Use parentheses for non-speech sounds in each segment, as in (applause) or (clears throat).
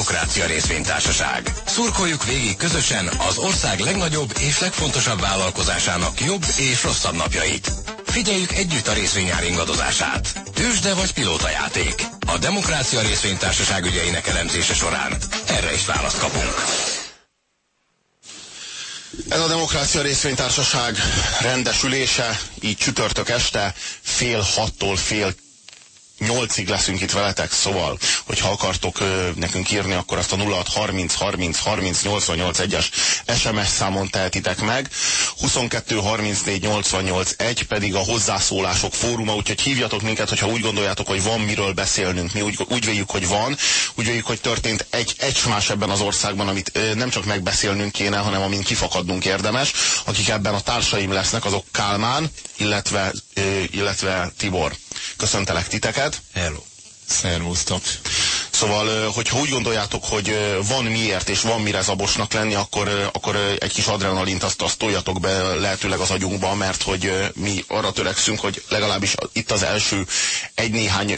Demokrácia Részvénytársaság. Szurkoljuk végig közösen az ország legnagyobb és legfontosabb vállalkozásának jobb és rosszabb napjait. Figyeljük együtt a részvényár ingadozását. Tősde vagy játék. A Demokrácia Részvénytársaság ügyeinek elemzése során erre is választ kapunk. Ez a Demokrácia Részvénytársaság rendesülése, így csütörtök este fél hattól fél nyolcig leszünk itt veletek, szóval, hogyha akartok ö, nekünk írni, akkor azt a 0630 30 30 88 1-es SMS számon tehetitek meg. 22 34 88 1 pedig a hozzászólások fóruma, úgyhogy hívjatok minket, hogyha úgy gondoljátok, hogy van miről beszélnünk. Mi úgy, úgy véljük, hogy van, úgy véljük, hogy történt egy, egy más ebben az országban, amit ö, nem csak megbeszélnünk kéne, hanem amin kifakadnunk érdemes. Akik ebben a társaim lesznek, azok Kálmán, illetve, ö, illetve Tibor. Köszöntelek titeket. Hello. Szervusztok. Szóval, hogyha úgy gondoljátok, hogy van miért és van mire zabosnak lenni, akkor, akkor egy kis adrenalint azt, azt toljatok be lehetőleg az agyunkba, mert hogy mi arra törekszünk, hogy legalábbis itt az első egy-néhány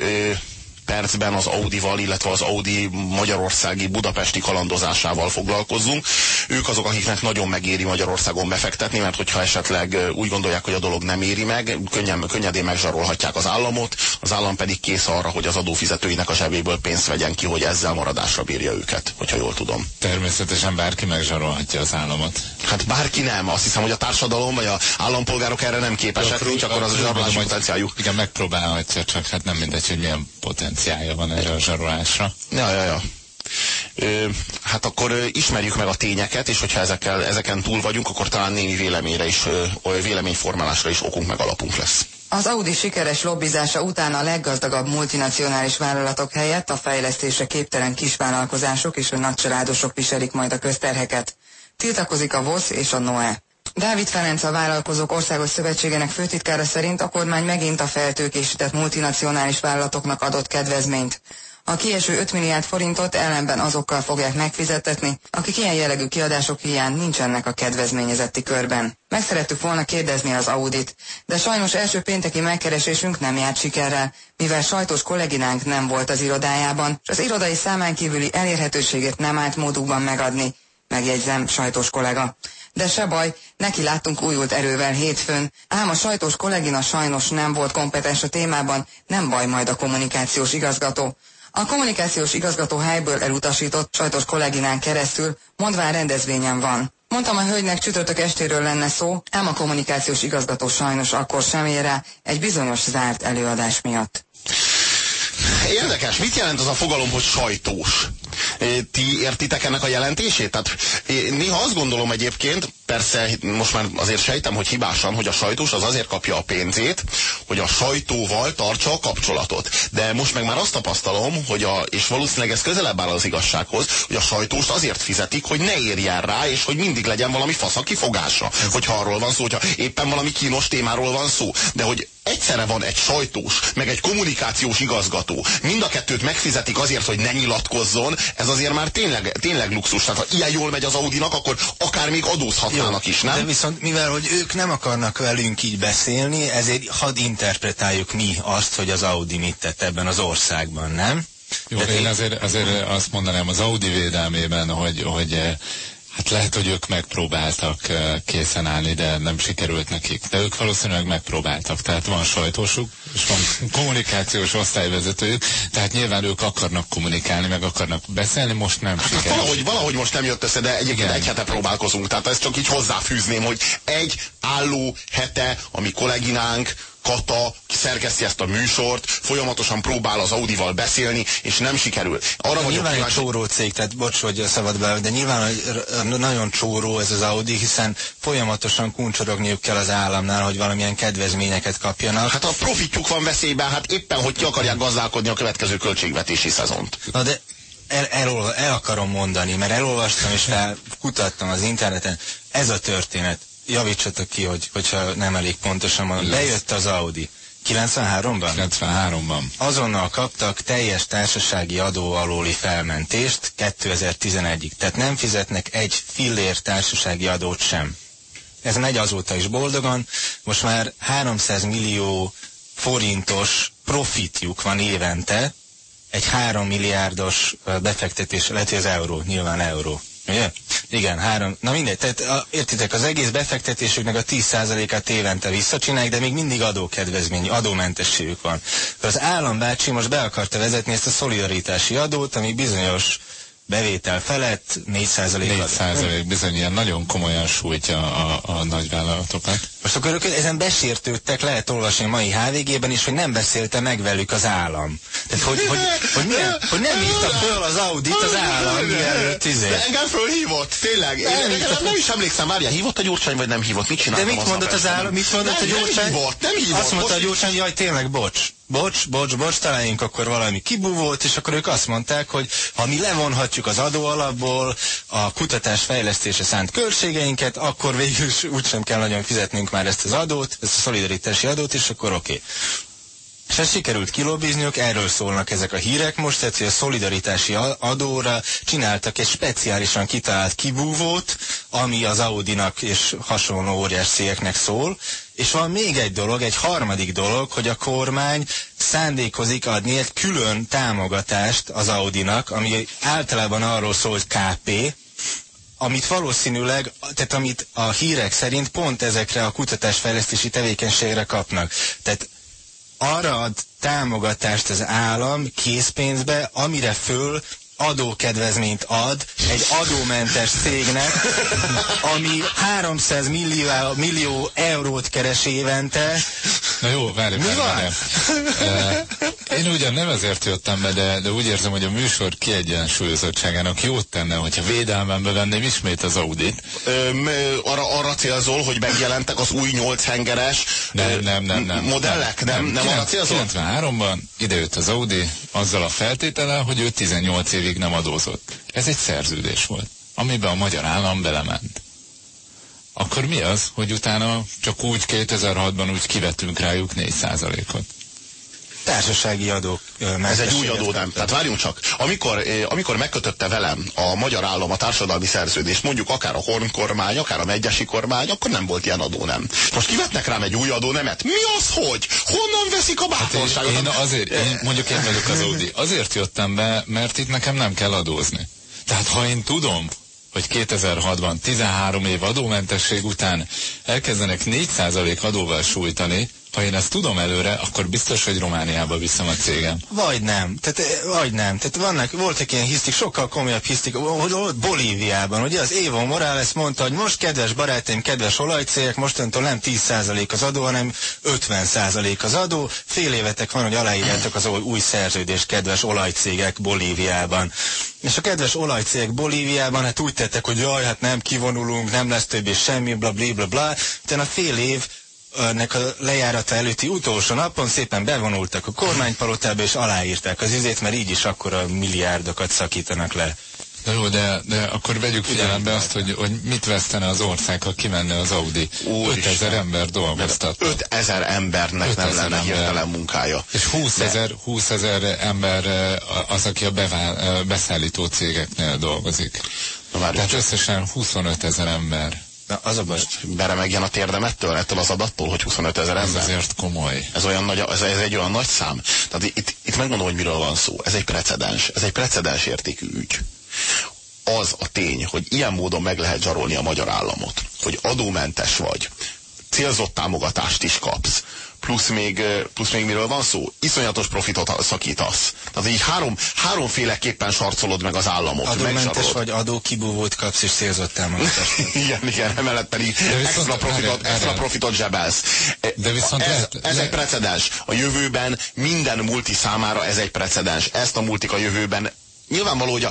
percben az Audival, illetve az Audi magyarországi budapesti kalandozásával foglalkozzunk. Ők azok, akiknek nagyon megéri Magyarországon befektetni, mert hogyha esetleg úgy gondolják, hogy a dolog nem éri meg, könnyen, könnyedén megzsarolhatják az államot, az állam pedig kész arra, hogy az adófizetőinek a zsebéből pénzt vegyen ki, hogy ezzel maradásra bírja őket, hogyha jól tudom. Természetesen bárki megzsarolhatja az államot. Hát bárki nem. Azt hiszem, hogy a társadalom vagy a állampolgárok erre nem képesek, nincs akkor az a zsarolási potenciáljuk. Igen, megpróbálhatja, csak hát nem mindegy, hogy milyen potenciál potenciálja van erre a zsarolásra. Ja, ja, ja. Ö, hát akkor ö, ismerjük meg a tényeket, és hogyha ezekkel, ezeken túl vagyunk, akkor talán némi véleményre is, ö, véleményformálásra is okunk meg alapunk lesz. Az Audi sikeres lobbizása után a leggazdagabb multinacionális vállalatok helyett a fejlesztésre képtelen kisvállalkozások és a nagycsaládosok viselik majd a közterheket. Tiltakozik a VOSZ és a NOE. Dávid Ferenc a Vállalkozók Országos Szövetségének főtitkára szerint a kormány megint a feltőkésített multinacionális vállalatoknak adott kedvezményt. A kieső 5 milliárd forintot ellenben azokkal fogják megfizetetni, akik ilyen jellegű kiadások hiány nincsenek a kedvezményezetti körben. Meg szerettük volna kérdezni az Audit, de sajnos első pénteki megkeresésünk nem járt sikerrel, mivel sajtos kolléginánk nem volt az irodájában, és az irodai számán kívüli elérhetőséget nem állt módukban megadni, megjegyzem sajtos kollega. De se baj, neki láttunk újult erővel hétfőn, ám a sajtós kollégina sajnos nem volt kompetens a témában, nem baj majd a kommunikációs igazgató. A kommunikációs igazgató helyből elutasított sajtos kolléginán keresztül, mondván rendezvényen van. Mondtam a hölgynek csütörtök estéről lenne szó, ám a kommunikációs igazgató sajnos akkor sem ér rá egy bizonyos zárt előadás miatt. Érdekes, mit jelent az a fogalom, hogy sajtós? Ti értitek ennek a jelentését? Tehát néha azt gondolom egyébként, persze most már azért sejtem, hogy hibásan, hogy a sajtós az azért kapja a pénzét, hogy a sajtóval tartsa a kapcsolatot. De most meg már azt tapasztalom, hogy a, és valószínűleg ez közelebb áll az igazsághoz, hogy a sajtóst azért fizetik, hogy ne érjen rá, és hogy mindig legyen valami fasz a kifogása. Hogyha arról van szó, hogyha éppen valami kínos témáról van szó. De hogy egyszerre van egy sajtós, meg egy kommunikációs igazgató, mind a kettőt megfizetik azért, hogy ne nyilatkozzon, ez azért már tényleg, tényleg luxus. Tehát ha ilyen jól megy az Audinak, akkor akár még adózhatnának is, nem? De viszont mivel, hogy ők nem akarnak velünk így beszélni, ezért hadd interpretáljuk mi azt, hogy az Audi mit tett ebben az országban, nem? Jó, de én azért, azért azt mondanám az Audi védelmében, hogy, hogy Hát lehet, hogy ők megpróbáltak készen állni, de nem sikerült nekik. De ők valószínűleg megpróbáltak. Tehát van sajtósuk, és van (laughs) kommunikációs osztályvezetőjük, tehát nyilván ők akarnak kommunikálni, meg akarnak beszélni, most nem hát sikerült. Valahogy, valahogy most nem jött össze, de egyébként Igen. egy hete próbálkozunk. Tehát ezt csak így hozzáfűzném, hogy egy álló hete, ami kolléginánk, Kata szerkeszti ezt a műsort, folyamatosan próbál az Audival beszélni, és nem sikerül. Arra vagyok nyilván kíváncsi... egy csóró cég, tehát bocs, hogy szabad be, de nyilván nagyon csóró ez az Audi, hiszen folyamatosan kuncsorogniuk kell az államnál, hogy valamilyen kedvezményeket kapjanak. Hát a profitjuk van veszélyben, hát éppen, hogy ki akarják gazdálkodni a következő költségvetési szezont. Na de el, el, el akarom mondani, mert elolvastam és kutattam az interneten, ez a történet javítsatok ki, hogy, hogyha nem elég pontosan van. Bejött az Audi. 93-ban? 93-ban. Azonnal kaptak teljes társasági adó alóli felmentést 2011-ig. Tehát nem fizetnek egy fillér társasági adót sem. Ez megy azóta is boldogan. Most már 300 millió forintos profitjuk van évente, egy három milliárdos ö, befektetés, lehet, hogy az euró, nyilván euró. Ugye? Igen, három. Na mindegy, tehát a, értitek, az egész befektetésüknek a 10%-át évente visszacsinálják, de még mindig adókedvezmény, adómentességük van. Az állambácsi most be akarta vezetni ezt a szolidaritási adót, ami bizonyos bevétel felett 4%-at. 4 százalék bizony ilyen nagyon komolyan sújtja a, a nagyvállalatokat. Most akkor ők ezen besértődtek, lehet olvasni a mai HVG-ben is, hogy nem beszélte meg velük az állam. Tehát, hogy, hogy, hogy, milyen, hogy nem hívta föl az Audit az állam, mielőtt izé. De engem fölhívott, tényleg. Én, Nem, nem, nem, is emlékszem, várja, hívott a Gyurcsány, vagy nem hívott? Mit De csináltam mit aznap mondott az állam? Mit mondott nem, a Gyurcsány? Nem hívott, nem hívott. Azt mondta a Gyurcsány, jaj, tényleg, bocs. Bocs, bocs, bocs, találjunk akkor valami kibúvót, és akkor ők azt mondták, hogy ha mi levonhatjuk az adóalapból a kutatás fejlesztése szánt költségeinket, akkor végül is úgysem kell nagyon fizetnünk már ezt az adót, ezt a szolidaritási adót, és akkor oké. Okay. És ezt sikerült kilobizniuk, erről szólnak ezek a hírek most, tehát hogy a szolidaritási adóra csináltak egy speciálisan kitalált kibúvót, ami az Audinak és hasonló óriás cégeknek szól, és van még egy dolog, egy harmadik dolog, hogy a kormány szándékozik adni egy külön támogatást az Audinak, ami általában arról szól, hogy KP, amit valószínűleg, tehát amit a hírek szerint pont ezekre a kutatásfejlesztési tevékenységre kapnak. Tehát arra ad támogatást az állam készpénzbe, amire föl adókedvezményt ad egy adómentes cégnek, ami 300 millió, millió eurót keres évente. Na jó, várj, Mi várj, van? várj. Én ugyan nem ezért jöttem be, de, de úgy érzem, hogy a műsor kiegyensúlyozottságának jót tenne, hogyha védelmembe venném ismét az Audit. Ö, arra, arra célzol, hogy megjelentek az új 8 hengeres Nem, nem, nem, nem. modellek? Nem, nem, arra célzol? 93-ban idejött az Audi azzal a feltétellel, hogy ő 18 évig nem adózott. Ez egy szerződés volt, amiben a magyar állam belement. Akkor mi az, hogy utána csak úgy 2006-ban úgy kivettünk rájuk 4%-ot? Társasági adók. Ez egy új adó, nem. Tehát várjunk csak. Amikor, amikor megkötötte velem a magyar állam a társadalmi szerződést, mondjuk akár a Horn kormány, akár a Megyesi kormány, akkor nem volt ilyen adó, nem. Most kivetnek rám egy új adó, nemet. Mi az, hogy? Honnan veszik a Hát én, bátorságot? én azért, én, mondjuk én vagyok az Audi, azért jöttem be, mert itt nekem nem kell adózni. Tehát ha én tudom, hogy 2006-ban 13 év adómentesség után elkezdenek 4% adóval sújtani, ha én ezt tudom előre, akkor biztos, hogy Romániába viszem a cégem. Vagy nem. Tehát, eh, vagy nem. Tehát vannak, voltak ilyen hisztik, sokkal komolyabb hisztik, hogy Bolíviában, ugye az Evo Morales mondta, hogy most kedves barátaim, kedves olajcégek, mostantól nem 10% az adó, hanem 50% az adó. Fél évetek van, hogy aláírjátok az új szerződést, kedves olajcégek Bolíviában. És a kedves olajcégek Bolíviában hát úgy tettek, hogy jaj, hát nem kivonulunk, nem lesz többé semmi, bla bla bla bla. Utána fél év nek a lejárata előtti utolsó napon szépen bevonultak a kormánypalotába és aláírták az izét, mert így is akkor a milliárdokat szakítanak le. De jó, de, de akkor vegyük figyelembe azt, hogy, hogy mit vesztene az ország, ha kimenne az Audi. Úristen. 5000 ember dolgoztat. 5000 embernek 5000 nem lenne ember. hirtelen munkája. És 20 ezer, 20 ezer ember az, aki a bevál, eh, beszállító cégeknél dolgozik. Na, Tehát összesen 25 ezer ember. Na, az a baj. Beremegjen a térdemettől, ettől az adattól, hogy 25 ezer Ez ember. azért komoly. Ez, olyan nagy, ez, ez egy olyan nagy szám. Tehát itt, itt megmondom, hogy miről van szó. Ez egy precedens. Ez egy precedens értékű ügy. Az a tény, hogy ilyen módon meg lehet zsarolni a magyar államot, hogy adómentes vagy, célzott támogatást is kapsz, plusz még, plusz még miről van szó? Iszonyatos profitot szakítasz. Tehát így három, háromféleképpen sarcolod meg az államot. Adómentes vagy adókibúvót kapsz és célzott támogatást. (laughs) igen, igen, emellett pedig viszont- extra profitot, extra profitot zsebelsz. De viszont ez, lehet- ez le- egy precedens. A jövőben minden multi számára ez egy precedens. Ezt a multik a jövőben Nyilvánvaló, hogy a,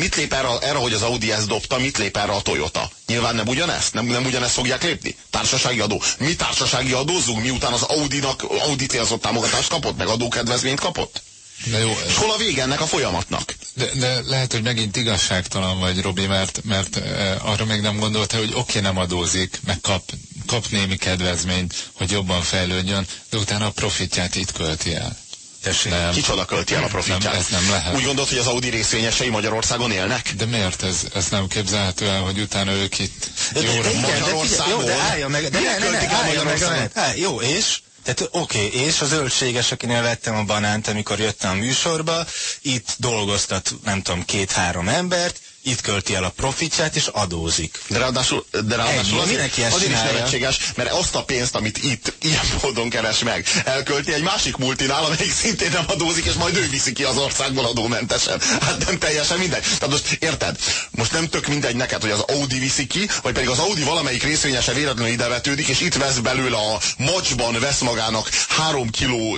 mit lép erre, erre, hogy az Audi ezt dobta, mit lép erre a Toyota? Nyilván nem ugyanezt? Nem, nem ugyanezt fogják lépni? Társasági adó. Mi társasági adózunk, miután az Audi-nak Audi célzott támogatást kapott, meg adókedvezményt kapott? De jó, És hol a vége ennek a folyamatnak? de, de lehet, hogy megint igazságtalan vagy, Robi, mert, mert e, arra még nem gondolta, hogy oké, nem adózik, meg kap, kap némi kedvezményt, hogy jobban fejlődjön, de utána a profitját itt költi el. Tessék. Nem. Kicsoda költi el a profitját? Nem, ez nem lehet. Úgy gondolod, hogy az Audi részvényesei Magyarországon élnek? De miért ez, ez nem képzelhető el, hogy utána ők itt De, de, jóra de, igen, de, Magyarországon? figyelj, jó, de állja meg, de ne, ne, ne, állja meg, állj, jó, és? Tehát oké, okay, és a zöldséges, akinél vettem a banánt, amikor jöttem a műsorba, itt dolgoztat, nem tudom, két-három embert, itt költi el a profitját, és adózik. De ráadásul, de ráadásul Ennyi, azért, azért is nevetséges, mert azt a pénzt, amit itt ilyen módon keres meg, elkölti egy másik multinál, amelyik szintén nem adózik, és majd ő viszi ki az országból adómentesen. Hát nem teljesen mindegy. Tehát most érted? Most nem tök mindegy neked, hogy az Audi viszi ki, vagy pedig az Audi valamelyik részvényese véletlenül idevetődik, és itt vesz belőle a macsban vesz magának három kiló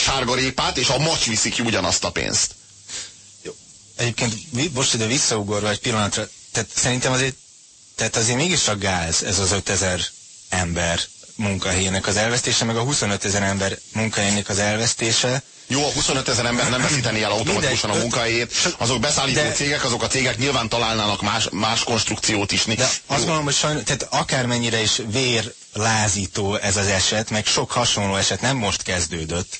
sárgarépát, és a macs viszi ki ugyanazt a pénzt. Egyébként most ide visszaugorva egy pillanatra, tehát szerintem azért, tehát azért mégis a gáz, ez az 5000 ember munkahelyének az elvesztése, meg a 25 ezer ember munkahelyének az elvesztése. Jó, a 25 ezer ember nem veszíteni el automatikusan a munkahelyét, azok beszállító De- cégek, azok a cégek nyilván találnának más, más konstrukciót is. De azt gondolom, hogy sajnos, tehát akármennyire is vérlázító ez az eset, meg sok hasonló eset nem most kezdődött,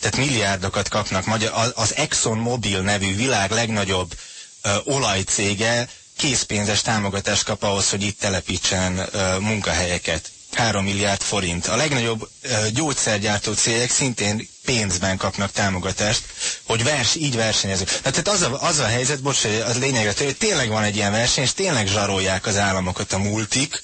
tehát milliárdokat kapnak. Magyar, az Exxon Mobil nevű világ legnagyobb ö, olajcége készpénzes támogatást kap ahhoz, hogy itt telepítsen ö, munkahelyeket. 3 milliárd forint. A legnagyobb ö, gyógyszergyártó cégek szintén pénzben kapnak támogatást, hogy vers, így versenyezünk. Tehát, tehát az, a, az a helyzet, bocs, az lényegre hogy tényleg van egy ilyen verseny, és tényleg zsarolják az államokat a multik,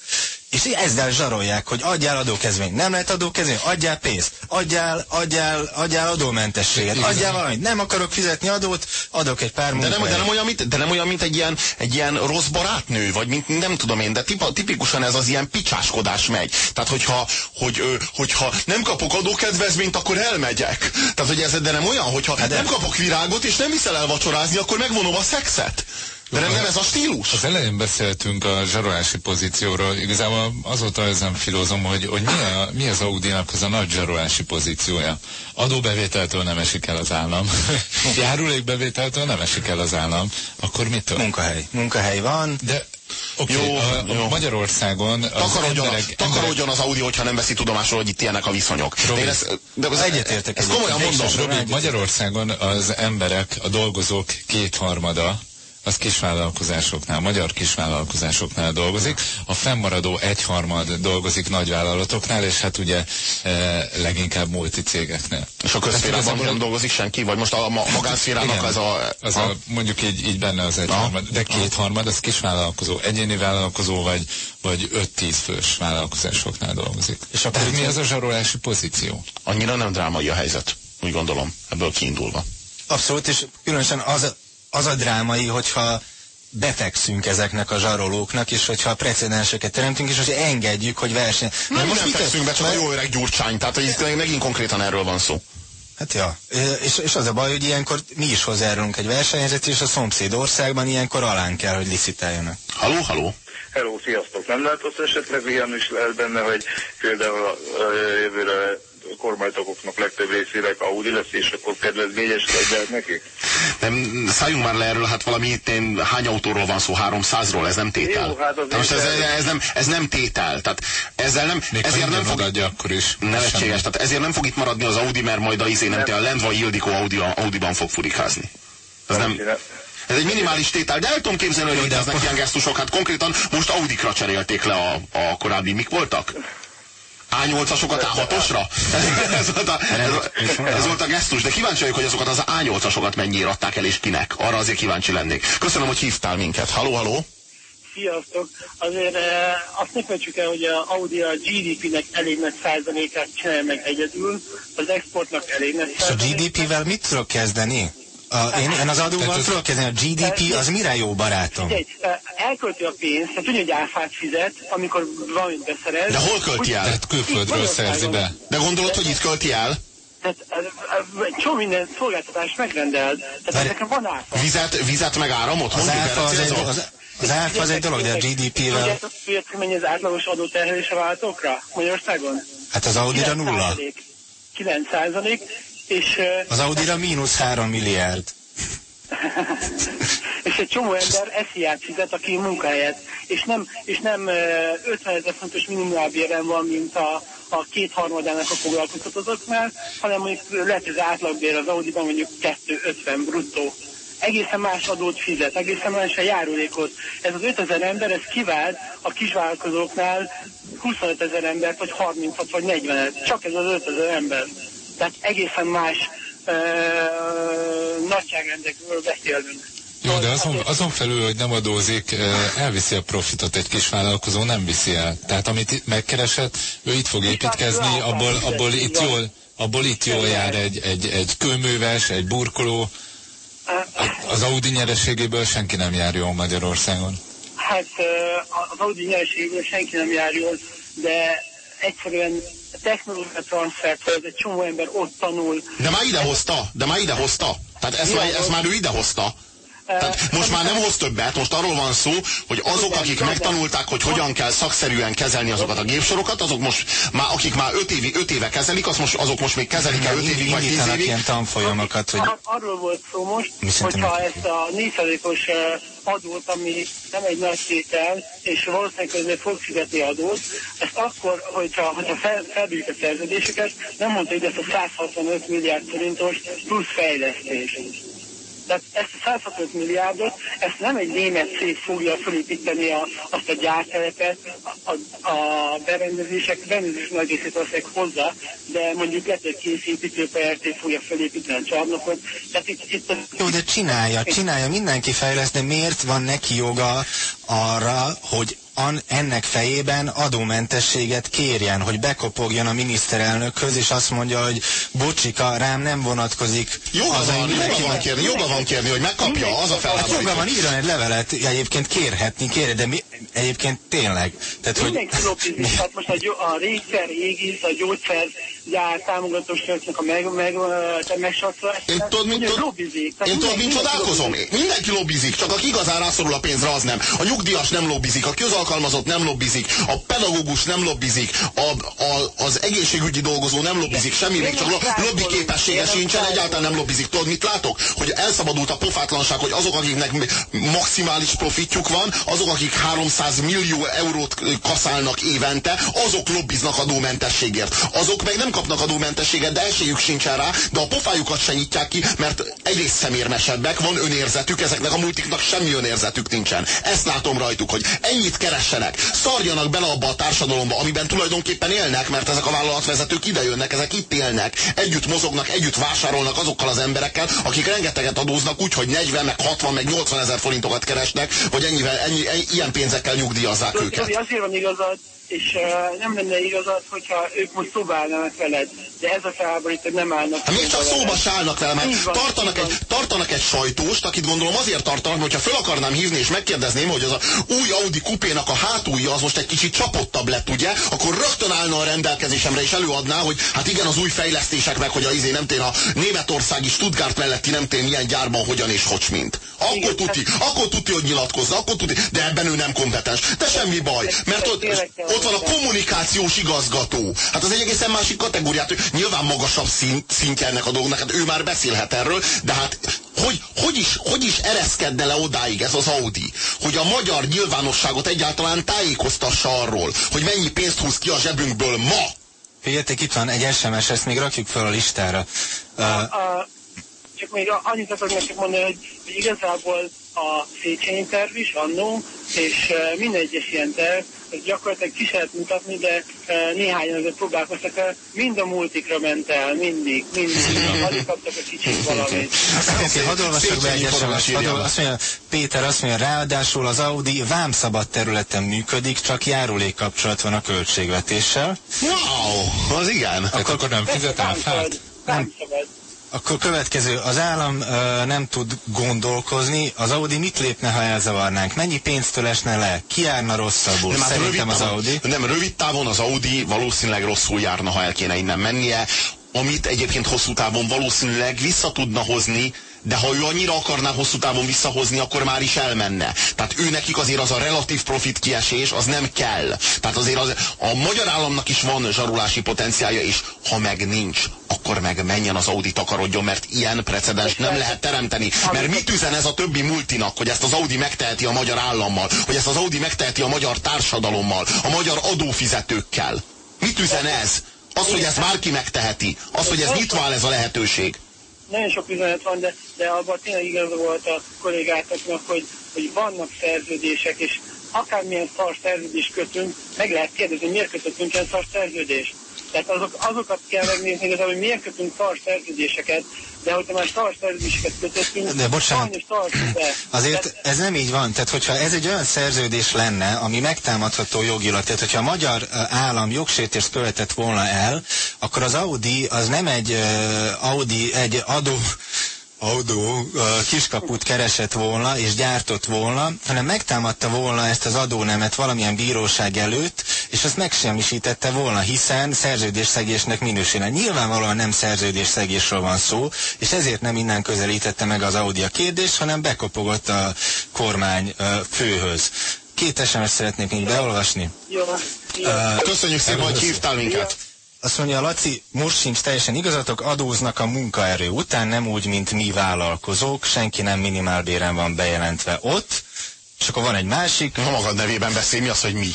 és ezzel zsarolják, hogy adjál adókezvényt. Nem lehet adókezvény, adjál pénzt, adjál, adjál, adjál adómentességet, adjál valamit. Nem akarok fizetni adót, adok egy pár De nem, de, nem olyan, mint, de nem olyan, mint egy ilyen, egy ilyen rossz barátnő, vagy mint nem tudom én, de tipa, tipikusan ez az ilyen picsáskodás megy. Tehát, hogyha, hogy, hogyha nem kapok adókedvezményt, akkor elmegyek. Tehát, hogy ez, de nem olyan, hogyha Hát de- nem kapok virágot, és nem viszel el vacsorázni, akkor megvonom a szexet. De nem, nem ez a stílus. Az elején beszéltünk a zsarolási pozícióról. Igazából azóta ezen filózom, hogy, hogy mi, a, mi az Audi-nak az a nagy zsarolási pozíciója. Adóbevételtől nem esik el az állam. (laughs) Járulékbevételtől nem esik el az állam. Akkor mitől? Munkahely. Munkahely van, De oké, Jó, okay, a, jó. a Magyarországon Takarodjon, emberek, emberek, takarodjon az Audi, hogyha nem veszi tudomásul, hogy itt ilyenek a viszonyok. De Robi, én ezt, de ez, egyetértek ezt komolyan mondom. Robi, Magyarországon az emberek, a dolgozók kétharmada az kisvállalkozásoknál, magyar kisvállalkozásoknál dolgozik, a fennmaradó egyharmad dolgozik nagyvállalatoknál, és hát ugye e, leginkább multicégeknél. És a közszférában nem dolgozik senki? Vagy most a ma- magánszférának Igen, ez a... az a, mondjuk így, így benne az egyharmad, de kétharmad az kisvállalkozó, egyéni vállalkozó vagy, vagy 5-10 fős vállalkozásoknál dolgozik. És akkor Tehát mi az a zsarolási pozíció? Annyira nem drámai a helyzet, úgy gondolom, ebből kiindulva. Abszolút, és különösen az, a- az a drámai, hogyha befekszünk ezeknek a zsarolóknak, és hogyha precedenseket teremtünk, és hogyha engedjük, hogy verseny. Nem, Mert most nem mit- fekszünk be, csak a jó öreg gyurcsány, tehát hogy itt megint konkrétan erről van szó. Hát ja, és, és az a baj, hogy ilyenkor mi is hozzájárulunk egy versenyzet, és a szomszéd országban ilyenkor alán kell, hogy licitáljanak. Haló, haló? Hello, sziasztok! Nem lehet az esetleg ilyen is lehet benne, hogy például a, a jövőre kormánytagoknak legtöbb részének Audi lesz, és akkor kedvezményes lehet nekik? Nem, szálljunk már le erről, hát valami itt én, hány autóról van szó, 300-ról, ez nem tétel. Jó, hát most ez, ez, nem, ez nem tétel, tehát ezzel nem, Még ezért nem fog, odaadja, akkor is. nevetséges, tehát ezért nem fog itt maradni az Audi, mert majd a izé nem, te a Lendva Ildikó Audi, Audiban fog furikázni. Ez nem, ez egy minimális tétel, de el tudom képzelni, hogy léteznek ilyen gesztusok. Hát konkrétan most Audikra cserélték le a, a korábbi, mik voltak? A8-asokat A6-osra? ez, volt a, ez, ez volt a gesztus, de kíváncsi vagyok, hogy azokat az A8-asokat mennyire adták el és kinek. Arra azért kíváncsi lennék. Köszönöm, hogy hívtál minket. Haló, haló? Sziasztok! Azért e, azt ne felejtsük el, hogy a Audi a GDP-nek elég nagy százalékát csinálja meg egyedül, az exportnak elég nagy És a GDP-vel mit tudok kezdeni? A, én, én az adóval tudok kezdeni. A GDP az mire jó barátom? Figyelj, elkölti a pénzt, tehát tudja, hogy áfát fizet, amikor valamit beszerez. De hol költi el? Tehát külföldről szerzi be. De gondolod, hogy itt költi el? Tehát egy csomó minden szolgáltatást megrendel, tehát Várj. nekem van áfa. Vizet, vizet meg áramot? Az áfa az egy, célzol? az, az áfa az egy dolog, de a GDP-vel... Tudjátok, tudjátok, mennyi az átlagos adóterhelés a váltókra Magyarországon? Hát az Audira nulla. 9 százalék, és Az Audira mínusz 3 milliárd. (laughs) és egy csomó ember esziát fizet, aki munkahelyet, és nem, és nem ö, 50 ezer fontos minimálbéren van, mint a, a kétharmadának a foglalkoztatottaknál, hanem mondjuk lehet, hogy az átlagbér az Audi-ban mondjuk 250 bruttó. egészen más adót fizet, egészen más a járulékot. Ez az 5000 ember, ez kivált a kisvállalkozóknál 25 ezer embert, vagy 36 vagy 40 Csak ez az 5000 ember. Tehát egészen más ö, nagyságrendekről beszélünk. Jó, de azon, azon felül, hogy nem adózik, elviszi a profitot egy kis vállalkozó, nem viszi el. Tehát amit megkeresett, ő itt fog építkezni, abból, abból itt jól, abból itt jól jár egy, egy, egy kőműves, egy burkoló. Az Audi nyereségéből senki nem jár jól Magyarországon. Hát az Audi nyereségéből senki nem jár jól, de egyszerűen technológia transfert, hogy egy csomó ember ott tanul. De már ide hozta, de már ide hozta. Tehát ezt, már, ezt már ő ide hozta. Tehát most már nem hoz többet, most arról van szó, hogy azok, akik megtanulták, hogy hogyan kell szakszerűen kezelni azokat a gépsorokat, azok most már, akik már 5 évi, öt éve kezelik, az most, azok most még kezelik-e 5 évig vagy 10 Indítanak évig? ilyen tanfolyamokat, hogy Ar- Arról volt szó most, hogyha ezt a 4%-os eh, adót, ami nem egy nagy tétel, és valószínűleg közben fog fizetni adót, ezt akkor, hogyha, hogyha fel, felbírjuk a szerződéseket, nem mondta, hogy ezt a 165 milliárd forintos plusz fejlesztés. Tehát ezt a 165 milliárdot, ezt nem egy német cég fogja felépíteni a, azt a gyártelepet, a, a berendezések, berendezés nagy részét veszek hozzá, de mondjuk lehet, hogy kész építőPRT fogja felépíteni a csarnokot. Tehát itt, itt az, Jó, de csinálja, csinálja, mindenki fejlesz, de miért van neki joga arra, hogy an, ennek fejében adómentességet kérjen, hogy bekopogjon a miniszterelnökhöz, és azt mondja, hogy bocsika, rám nem vonatkozik Joga az, van, joga van kérni, joga van kérni, hogy megkapja, az a Hát feladat. joga van, írjon egy levelet, egyébként kérhetni, kérje, de mi, egyébként tényleg. Tehát, hogy... Mindenki lobbizik, tehát most a, a régszer, égész, a gyógyszergyár támogatóságnak a meg, meg, meg, megsatszolás. Én tudod, mint, tud, lobbizik. Tehát én tudod, mint csodálkozom? lobbizik. Mindenki lobbizik, csak aki igazán rászorul a pénzre, az nem. A nyugdíjas nem lobbizik, a közalkalmazott nem lobbizik, a pedagógus nem lobbizik, a, a, az egészségügyi dolgozó nem lobbizik, semmi, még csak lo- lobby képessége sincsen, egyáltalán nem lobbizik. Tudod, mit látok? Hogy elszabadult a pofátlanság, hogy azok, akiknek maximális profitjuk van, azok, akik 300 millió eurót kaszálnak évente, azok lobbiznak adómentességért. Azok meg nem kapnak adómentességet, de esélyük sincsen rá, de a pofájukat se nyitják ki, mert egyrészt szemérmesebbek, van önérzetük, ezeknek a multiknak semmi önérzetük nincsen. Ezt látom rajtuk, hogy ennyit keressenek, szarjanak bele abba a társadalomba, amiben tulajdonképpen élnek, mert ezek a vállalatvezetők ide jönnek, ezek itt élnek, együtt mozognak, együtt vásárolnak azokkal az emberekkel, akik rengeteget adóznak úgy, hogy 40, meg 60, meg 80 ezer forintokat keresnek, vagy ennyivel, ennyi, ennyi, ilyen pénzekkel nyugdíjazzák Tudod, őket. Azért van igazad, és uh, nem lenne igazad, hogyha ők most szóba állnának veled, de ez a felháborító nem állnak Hát még csak szóba se állnak vele, mert van, tartanak egy, tartanak egy sajtóst, akit gondolom azért tartanak, hogyha föl akarnám hívni és megkérdezném, hogy az a új Audi kupénak a hátulja az most egy kicsit csapottabb lett, ugye? Akkor rögtön állna a rendelkezésemre és előadná, hogy hát igen, az új fejlesztések meg, hogy a izé nem tén a németországi Stuttgart melletti nem tén milyen gyárban hogyan és hogy mint. Akkor Igen, tuti, akkor tuti, hogy nyilatkozza, akkor tuti, de ebben ő nem kompetens. De semmi baj, mert ott, ott van a kommunikációs igazgató. Hát az egy egészen másik kategóriát, hogy nyilván magasabb szint, szintje ennek a dolognak, hát ő már beszélhet erről, de hát hogy, hogy, is, hogy is ereszkedne le odáig ez az Audi, hogy a magyar nyilvánosságot egyáltalán tájékoztassa arról, hogy mennyi pénzt húz ki a zsebünkből ma. Figyeljetek, itt van egy SMS, ezt még rakjuk fel a listára. Uh, A, csak még a- annyit akarok nektek mondani, hogy, hogy igazából a Széchenyi terv is annó, és minden egyes ilyen terv, gyakorlatilag ki se lehet mutatni, de uh, néhányan azért próbálkoztak el, mind a multikra ment el, mindig, mindig, alig kaptak a kicsit valamit. Oké, okay, hadd olvassak be egy. Azt mondja, Péter azt mondja, ráadásul az Audi vámszabad területen működik, csak járulék kapcsolat van a költségvetéssel. Wow, az igen. Hát akkor nem fizet áfát? nem szabad. Akkor következő, az állam ö, nem tud gondolkozni, az Audi mit lépne, ha elzavarnánk? Mennyi pénztől esne le? Ki járna rosszabbul? Nem, hát Szerintem az távon- Audi. Nem, rövid távon az Audi valószínűleg rosszul járna, ha el kéne innen mennie, amit egyébként hosszú távon valószínűleg vissza tudna hozni, de ha ő annyira akarná hosszú távon visszahozni, akkor már is elmenne. Tehát ő nekik azért az a relatív profit kiesés, az nem kell. Tehát azért az, a magyar államnak is van zsarulási potenciálja, és ha meg nincs, akkor meg menjen az Audi takarodjon, mert ilyen precedens nem lehet teremteni. Mert mit üzen ez a többi multinak, hogy ezt az Audi megteheti a magyar állammal, hogy ezt az Audi megteheti a magyar társadalommal, a magyar adófizetőkkel? Mit üzen ez? Az, hogy ezt bárki megteheti. Az, hogy ez nyitva áll ez a lehetőség. Nagyon sok üzenet van, de, de abban tényleg igaza volt a kollégáknak, hogy, hogy vannak szerződések, és akármilyen szar szerződést kötünk, meg lehet kérdezni, miért kötöttünk ilyen szar szerződést. Tehát azok, azokat kell megnézni, igazán, hogy miért kötünk szar szerződéseket, de hogyha már szar szerződéseket kötöttünk, De bocsánat. be. Azért Tehát, ez nem így van. Tehát, hogyha ez egy olyan szerződés lenne, ami megtámadható jogilag, tehát hogyha a magyar állam jogsértést követett volna el, akkor az Audi az nem egy uh, Audi, egy adó adó kiskaput keresett volna és gyártott volna, hanem megtámadta volna ezt az adónemet valamilyen bíróság előtt, és azt megsemmisítette volna, hiszen szerződésszegésnek minősülne. Nyilvánvalóan nem szerződésszegésről van szó, és ezért nem innen közelítette meg az Audi a kérdést, hanem bekopogott a kormány főhöz. Két SMS szeretnék még beolvasni. jó, jó. Köszönjük szépen, hogy hívtál minket. Azt mondja, Laci, most sincs teljesen igazatok, adóznak a munkaerő után, nem úgy, mint mi vállalkozók, senki nem minimálbéren van bejelentve ott, és akkor van egy másik, Ha magad nevében beszél, mi az, hogy mi?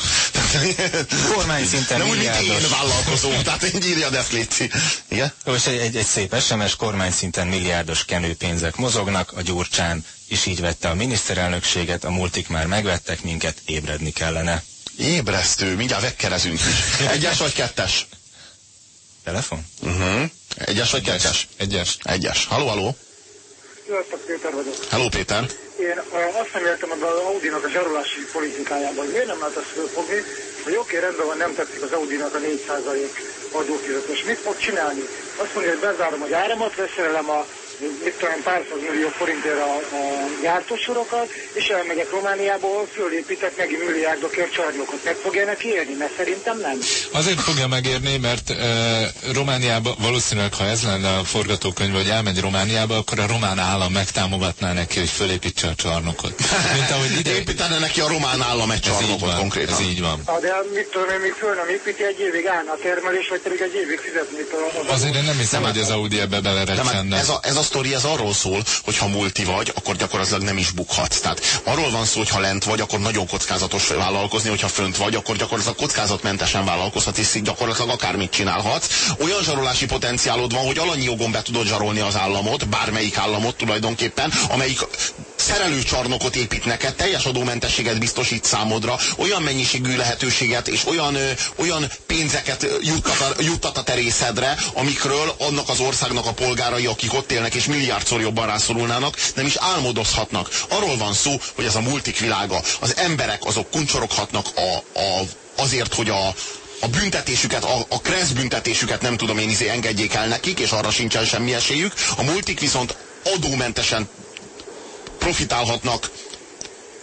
(laughs) Kormány szinten Nem úgy, mint milliárdos. én vállalkozó, tehát így írjad ezt, Léci. Igen? És egy, egy, egy szép SMS, kormány szinten milliárdos kenőpénzek mozognak, a Gyurcsán is így vette a miniszterelnökséget, a multik már megvettek minket, ébredni kellene. Ébresztő, mindjárt vekkerezünk is. Egyes vagy kettes? Telefon? Uh-huh. Egyes vagy kettes? Egyes. Egyes. Haló, haló. Sziasztok, Péter vagyok. Hello, Péter. Én azt nem értem ebben az Audi-nak a zsarolási politikájában, hogy miért nem lehet ezt fölfogni, hogy oké, rendben van, nem tetszik az Audi-nak a 4% adófizetés. Mit fog csinálni? Azt mondja, hogy bezárom a gyáramat, leszerelem a mit tudom, pár millió forintért a, a gyártósorokat, és elmegyek Romániába, ahol fölépítek megint milliárdokért csarnokat. Meg fogja neki élni? Mert szerintem nem. Azért fogja megérni, mert e, Romániába, valószínűleg ha ez lenne a forgatókönyv, hogy elmegy Romániába, akkor a román állam megtámogatná neki, hogy fölépítse a csarnokot. Mint ahogy ide... Építene neki a román állam egy Ez így csarnokot van, konkrétan. ez így van. Na, de mit tudom én, még föl nem építi, egy évig állna a termelés, vagy pedig egy évig fizetni a... Azért én nem hiszem, hogy az Audi ebbe belerecsenne. ez a, ez a sztori, ez arról szól, hogy ha multi vagy, akkor gyakorlatilag nem is bukhatsz. Tehát arról van szó, hogy ha lent vagy, akkor nagyon kockázatos vállalkozni, hogyha fönt vagy, akkor gyakorlatilag kockázatmentesen vállalkozhatsz, és gyakorlatilag akármit csinálhatsz. Olyan zsarolási potenciálod van, hogy alanyi jogon be tudod zsarolni az államot, bármelyik államot tulajdonképpen, amelyik szerelőcsarnokot épít neked, teljes adómentességet biztosít számodra, olyan mennyiségű lehetőséget és olyan, ö, olyan pénzeket juttat a, juttat a terészedre, amikről annak az országnak a polgárai, akik ott élnek és milliárdszor jobban rászorulnának, nem is álmodozhatnak. Arról van szó, hogy ez a multik világa. Az emberek azok kuncsoroghatnak a, a, azért, hogy a, a büntetésüket, a, a kressz büntetésüket nem tudom én izé engedjék el nekik, és arra sincsen semmi esélyük. A multik viszont adómentesen profitálhatnak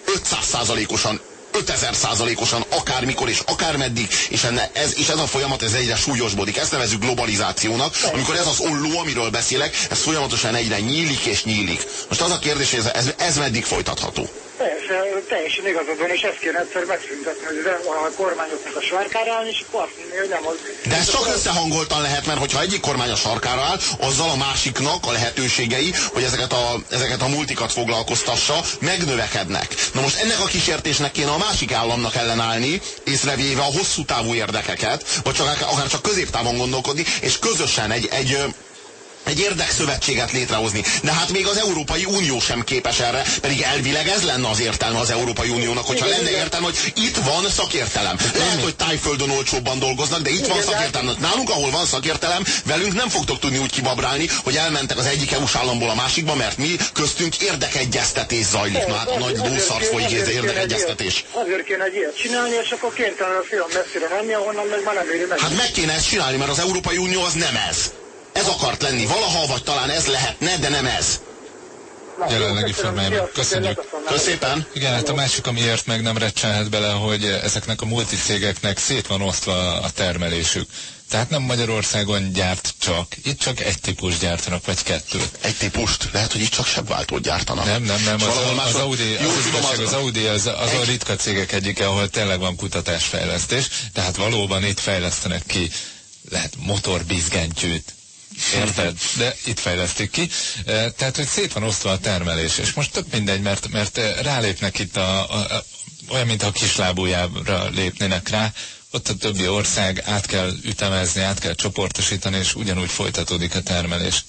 500%-osan 5000 százalékosan akármikor és akármeddig, és, enne, ez, és ez a folyamat ez egyre súlyosbodik. Ezt nevezzük globalizációnak, amikor ez az olló, amiről beszélek, ez folyamatosan egyre nyílik és nyílik. Most az a kérdés, hogy ez, ez, ez meddig folytatható? Persze, teljesen igazad van, és ezt kéne egyszer megszüntetni, hogy a kormányoknak a sarkára állni, és akkor azt mondani, hogy nem az. De ez csak összehangoltan lehet, mert hogyha egyik kormány a sarkára áll, azzal a másiknak a lehetőségei, hogy ezeket a, ezeket a multikat foglalkoztassa, megnövekednek. Na most ennek a kísértésnek kéne a másik államnak ellenállni, észrevéve a hosszú távú érdekeket, vagy csak, akár csak középtávon gondolkodni, és közösen egy, egy, egy érdekszövetséget létrehozni. De hát még az Európai Unió sem képes erre, pedig elvileg ez lenne az értelme az Európai Uniónak, hogyha lenne értelme, hogy itt van szakértelem. Lehet, hogy tájföldön olcsóbban dolgoznak, de itt van szakértelem. Nálunk, ahol van szakértelem, velünk nem fogtok tudni úgy kibabrálni, hogy elmentek az egyik EU-s államból a másikba, mert mi köztünk érdekegyeztetés zajlik. Na hát a nagy lószar folyik ez érdekegyeztetés. Azért kéne egy ilyet csinálni, és akkor kénytelen a fiam messzire menni, ahonnan meg már nem éri meg. Hát meg kéne ezt csinálni, mert az Európai Unió az nem ez. Ez akart lenni valaha, vagy talán ez lehetne, de nem ez. Na, jelenlegi formájában. Köszönjük. én leköszönöm. Köszönöm szépen. Igen, hát a másik, amiért meg nem recsenhet bele, hogy ezeknek a multicégeknek szét van osztva a termelésük. Tehát nem Magyarországon gyárt csak, itt csak egy típus gyártanak, vagy kettőt. Egy típust, lehet, hogy itt csak sebváltót gyártanak. Nem, nem, nem, az, az, máshol- Audi, Jó, az, az, tudom, igazság, az Audi az, az a ritka cégek egyike, ahol tényleg van kutatásfejlesztés, tehát valóban itt fejlesztenek ki, lehet motorbizgentyűt, Érted? De itt fejlesztik ki. Eh, Tehát, hogy szét van osztva a termelés, és most tök mindegy, mert, mert rálépnek itt a, a, a olyan, mintha a kislábújára lépnének rá, ott a többi ország át kell ütemezni, át kell csoportosítani, és ugyanúgy folytatódik a termelés.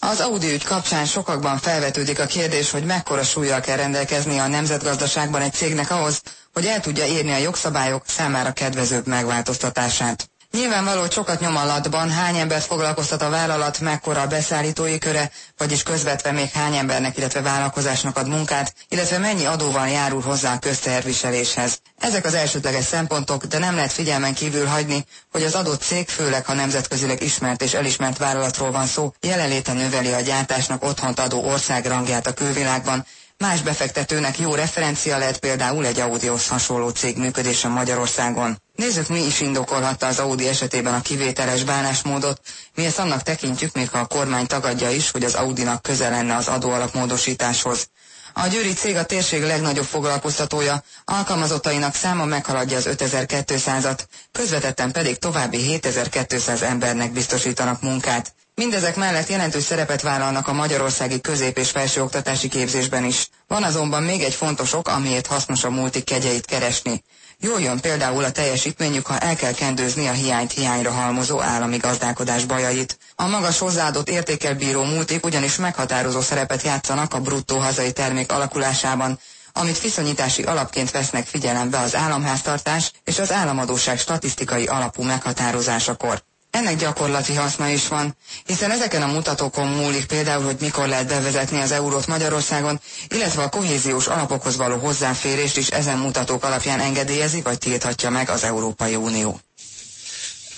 Az Audi ügy kapcsán sokakban felvetődik a kérdés, hogy mekkora súlyjal kell rendelkezni a nemzetgazdaságban egy cégnek ahhoz, hogy el tudja érni a jogszabályok számára kedvezőbb megváltoztatását. Nyilvánvaló sokat nyom alatban, hány embert foglalkoztat a vállalat, mekkora a beszállítói köre, vagyis közvetve még hány embernek, illetve vállalkozásnak ad munkát, illetve mennyi adóval járul hozzá a közteherviseléshez. Ezek az elsődleges szempontok, de nem lehet figyelmen kívül hagyni, hogy az adott cég, főleg ha nemzetközileg ismert és elismert vállalatról van szó, jelenléte növeli a gyártásnak otthont adó ország rangját a külvilágban, Más befektetőnek jó referencia lehet például egy Audihoz hasonló cég működése Magyarországon. Nézzük, mi is indokolhatta az Audi esetében a kivételes bánásmódot. Mi ezt annak tekintjük, még ha a kormány tagadja is, hogy az Audinak közel lenne az adóalapmódosításhoz. A győri cég a térség legnagyobb foglalkoztatója, alkalmazottainak száma meghaladja az 5200-at, közvetetten pedig további 7200 embernek biztosítanak munkát. Mindezek mellett jelentős szerepet vállalnak a magyarországi közép- és felsőoktatási képzésben is. Van azonban még egy fontos ok, amiért hasznos a multik kegyeit keresni. Jól jön például a teljesítményük, ha el kell kendőzni a hiányt hiányra halmozó állami gazdálkodás bajait. A magas hozzáadott értékel bíró multik ugyanis meghatározó szerepet játszanak a bruttó hazai termék alakulásában, amit viszonyítási alapként vesznek figyelembe az államháztartás és az államadóság statisztikai alapú meghatározásakor. Ennek gyakorlati haszna is van, hiszen ezeken a mutatókon múlik például, hogy mikor lehet bevezetni az eurót Magyarországon, illetve a kohéziós alapokhoz való hozzáférést is ezen mutatók alapján engedélyezi vagy tilthatja meg az Európai Unió.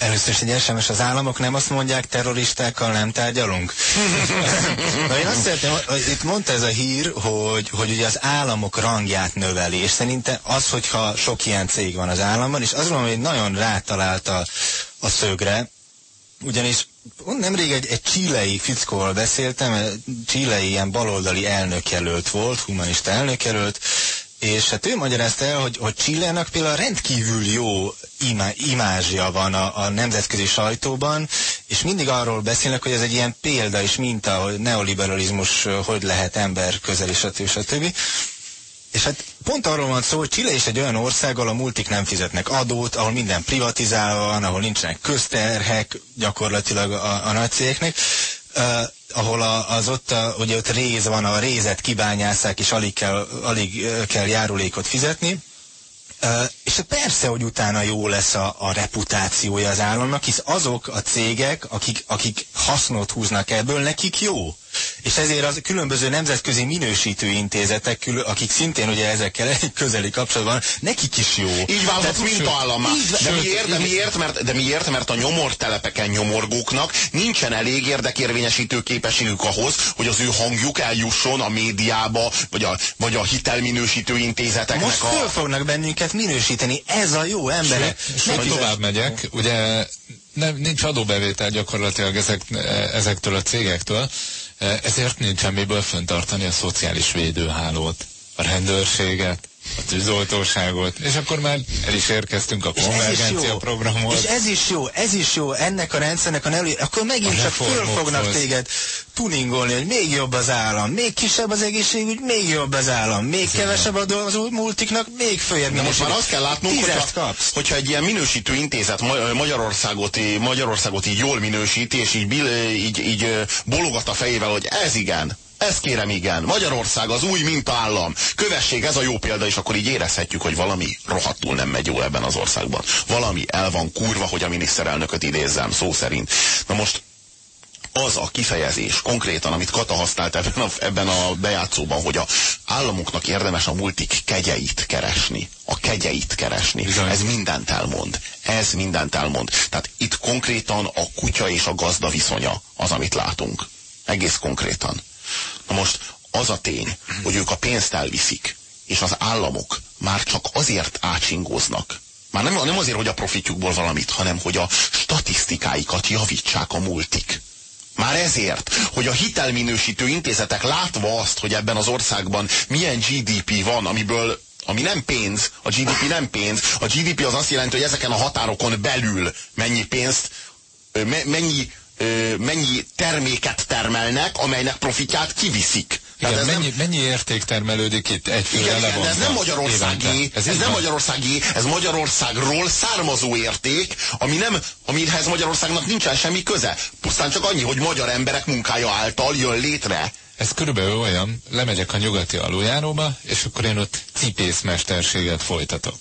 Először is egy SMS, az államok nem azt mondják, terroristákkal nem tárgyalunk? (laughs) Na én azt szeretném, hogy itt mondta ez a hír, hogy, hogy ugye az államok rangját növeli, és szerintem az, hogyha sok ilyen cég van az államban, és azt gondolom, hogy nagyon rátalálta a szögre, ugyanis nemrég egy, egy csílei fickóval beszéltem, csílei ilyen baloldali elnökjelölt volt, humanista elnökjelölt, és hát ő magyarázta el, hogy, hogy Csillának például rendkívül jó ima, imázsia van a, a nemzetközi sajtóban, és mindig arról beszélnek, hogy ez egy ilyen példa és minta, hogy neoliberalizmus hogy lehet ember közeli, stb. stb. És hát pont arról van szó, hogy Chile is egy olyan ország, ahol a multik nem fizetnek adót, ahol minden privatizálva van, ahol nincsenek közterhek gyakorlatilag a, a nagy cégeknek, uh, ahol a, az ott, a, ugye ott réz van, a rézet kibányászák, és alig kell, alig kell járulékot fizetni. Uh, és hát persze, hogy utána jó lesz a, a reputációja az államnak, hisz azok a cégek, akik, akik hasznot húznak ebből, nekik jó. És ezért az különböző nemzetközi minősítő intézetek, akik szintén ugye ezekkel (laughs) egy közeli kapcsolatban, nekik is jó. Így válhat mintaállammá. De miért, de, miért, mert, de miért? Mert a nyomortelepeken nyomorgóknak nincsen elég érdekérvényesítő képességük ahhoz, hogy az ő hangjuk eljusson a médiába, vagy a, vagy a hitelminősítő intézeteknek Most a... föl fognak bennünket minősíteni, ez a jó emberek. Sőt, tovább megyek, ugye nem, nincs adóbevétel gyakorlatilag ezek, ezektől a cégektől, ezért nincsen miből föntartani a szociális védőhálót, a rendőrséget, a tűzoltóságot, és akkor már el is érkeztünk a konvergencia programhoz. És ez is jó, ez is jó, ennek a rendszernek a nelő, akkor megint a csak föl fognak téged tuningolni, hogy még jobb az állam, még kisebb az egészségügy, még jobb az állam, még Szépen. kevesebb a az multiknak, még följebb. De most már azt kell látnunk, hogyha, hogyha egy ilyen minősítő intézet Magyarországot, Magyarországot így jól minősíti, és így, így, így bologat a fejével, hogy ez igen, ez kérem igen. Magyarország az új mintaállam. Kövessék, ez a jó példa, és akkor így érezhetjük, hogy valami rohadtul nem megy jó ebben az országban. Valami el van kurva, hogy a miniszterelnököt idézzem, szó szerint. Na most az a kifejezés konkrétan, amit Kata használt ebben a, ebben a bejátszóban, hogy a államoknak érdemes a multik kegyeit keresni. A kegyeit keresni. Bizony. Ez mindent elmond. Ez mindent elmond. Tehát itt konkrétan a kutya és a gazda viszonya az, amit látunk. Egész konkrétan. Na most az a tény, hogy ők a pénzt elviszik, és az államok már csak azért átsingóznak, már nem, nem azért, hogy a profitjukból valamit, hanem hogy a statisztikáikat javítsák a multik. Már ezért, hogy a hitelminősítő intézetek látva azt, hogy ebben az országban milyen GDP van, amiből ami nem pénz, a GDP nem pénz, a GDP az azt jelenti, hogy ezeken a határokon belül mennyi pénzt, mennyi ö, mennyi terméket termelnek, amelynek profitját kiviszik. Igen, ez mennyi, mennyi érték termelődik itt egy főre igen, igen, de ez nem Magyarországi, évente? ez, ez nem van. Magyarországi, ez Magyarországról származó érték, ami nem, amihez Magyarországnak nincsen semmi köze. Pusztán csak annyi, hogy magyar emberek munkája által jön létre. Ez körülbelül olyan, lemegyek a nyugati aluljáróba, és akkor én ott cipészmesterséget folytatok.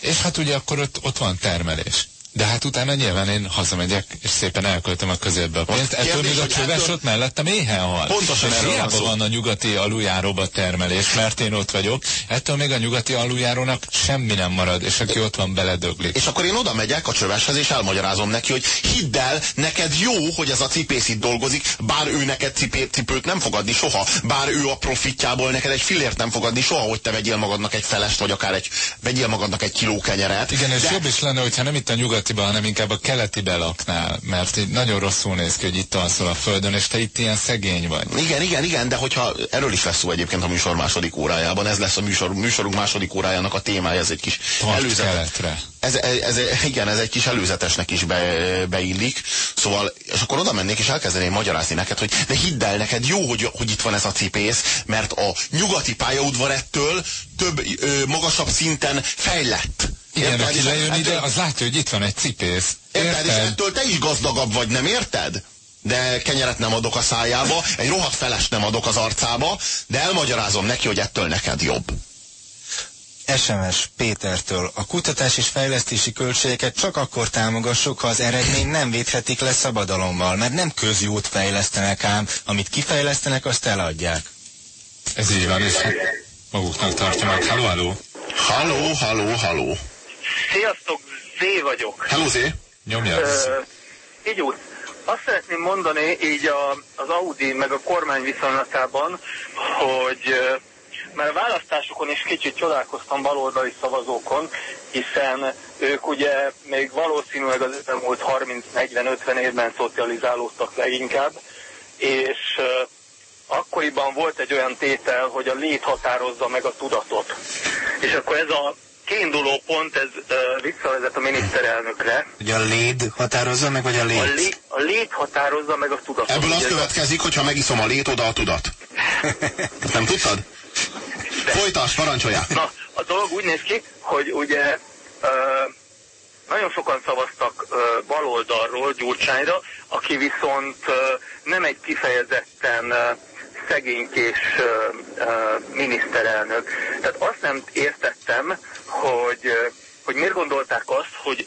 És hát ugye akkor ott, ott van termelés. De hát utána nyilván én hazamegyek, és szépen elköltöm a közérbe a pénzt. kérdés, Ettől még a csöves ettől- ott mellettem éhen hal. Pontosan és hiába van a nyugati aluljáróba termelés, mert én ott vagyok. Ettől még a nyugati aluljárónak semmi nem marad, és aki ott van, beledöglik. És akkor én oda megyek a csöveshez, és elmagyarázom neki, hogy hidd el, neked jó, hogy ez a cipész itt dolgozik, bár ő neked cipé, cipőt nem fog adni soha, bár ő a profitjából neked egy fillért nem fog adni soha, hogy te vegyél magadnak egy felest, vagy akár egy, vegyél magadnak egy kiló kenyeret. Igen, és De- jobb is lenne, hogyha nem itt a nyugatiba, hanem inkább a keletibe laknál, mert így nagyon rosszul néz ki, hogy itt alszol a földön, és te itt ilyen szegény vagy. Igen, igen, igen, de hogyha erről is lesz szó egyébként a műsor második órájában, ez lesz a műsor, műsorunk második órájának a témája, ez egy kis Tart előzet. keletre. Ez, ez, igen, ez egy kis előzetesnek is be, beillik. Szóval, és akkor oda mennék, és elkezdeném magyarázni neked, hogy de hidd el, neked jó, hogy, hogy itt van ez a cipész, mert a nyugati pályaudvar ettől több, ö, magasabb szinten fejlett. Igen, aki És lejön ettől- ide, az látja, hogy itt van egy cipész. Érted? És Érted? ettől te is gazdagabb vagy, nem érted? De kenyeret nem adok a szájába, egy rohadt felest nem adok az arcába, de elmagyarázom neki, hogy ettől neked jobb. SMS Pétertől. A kutatás és fejlesztési költségeket csak akkor támogassuk, ha az eredmény nem védhetik le szabadalommal, mert nem közjót fejlesztenek ám, amit kifejlesztenek, azt eladják. Ez így van, és hát maguknak tartja meg. Halló, halló. Halló, halló, halló. Sziasztok, Z vagyok. Hello, Zé. Nyomja. Ö, így úgy. Azt szeretném mondani így a, az Audi meg a kormány viszonylatában, hogy mert a választásokon is kicsit csodálkoztam baloldali szavazókon, hiszen ők ugye még valószínűleg az elmúlt 30-40-50 évben szocializálódtak leginkább, és akkoriban volt egy olyan tétel, hogy a lét határozza meg a tudatot. És akkor ez a kiinduló pont, ez ö, visszavezet a miniszterelnökre, Hogy a léd határozza meg, vagy a a, lét? lé, a lét határozza meg a tudatot. Ebből az Ugye ez a- következik, hogy ha megiszom a lét, oda a tudat. Ezt (laughs) nem tudtad? Folytas, parancsoljál. Na, a dolog úgy néz ki, hogy ugye ö, nagyon sokan szavaztak ö, baloldalról Gyurcsányra, aki viszont ö, nem egy kifejezetten ö, szegénykés miniszterelnök. Tehát azt nem értettem, hogy, hogy miért gondolták azt, hogy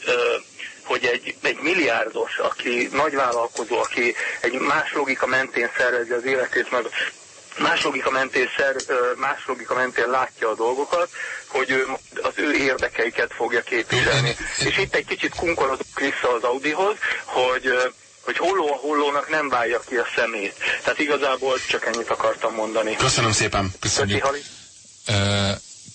hogy egy, egy milliárdos, aki nagyvállalkozó, aki egy más logika mentén szervezi az életét, meg más logika mentén, szer, más logika mentén látja a dolgokat, hogy ő az ő érdekeiket fogja képviselni. (laughs) És itt egy kicsit kunkorodok vissza az Audihoz, hogy hogy holló a hollónak nem válja ki a szemét. Tehát igazából csak ennyit akartam mondani. Köszönöm szépen. Köszi, Köszönjük. Ö,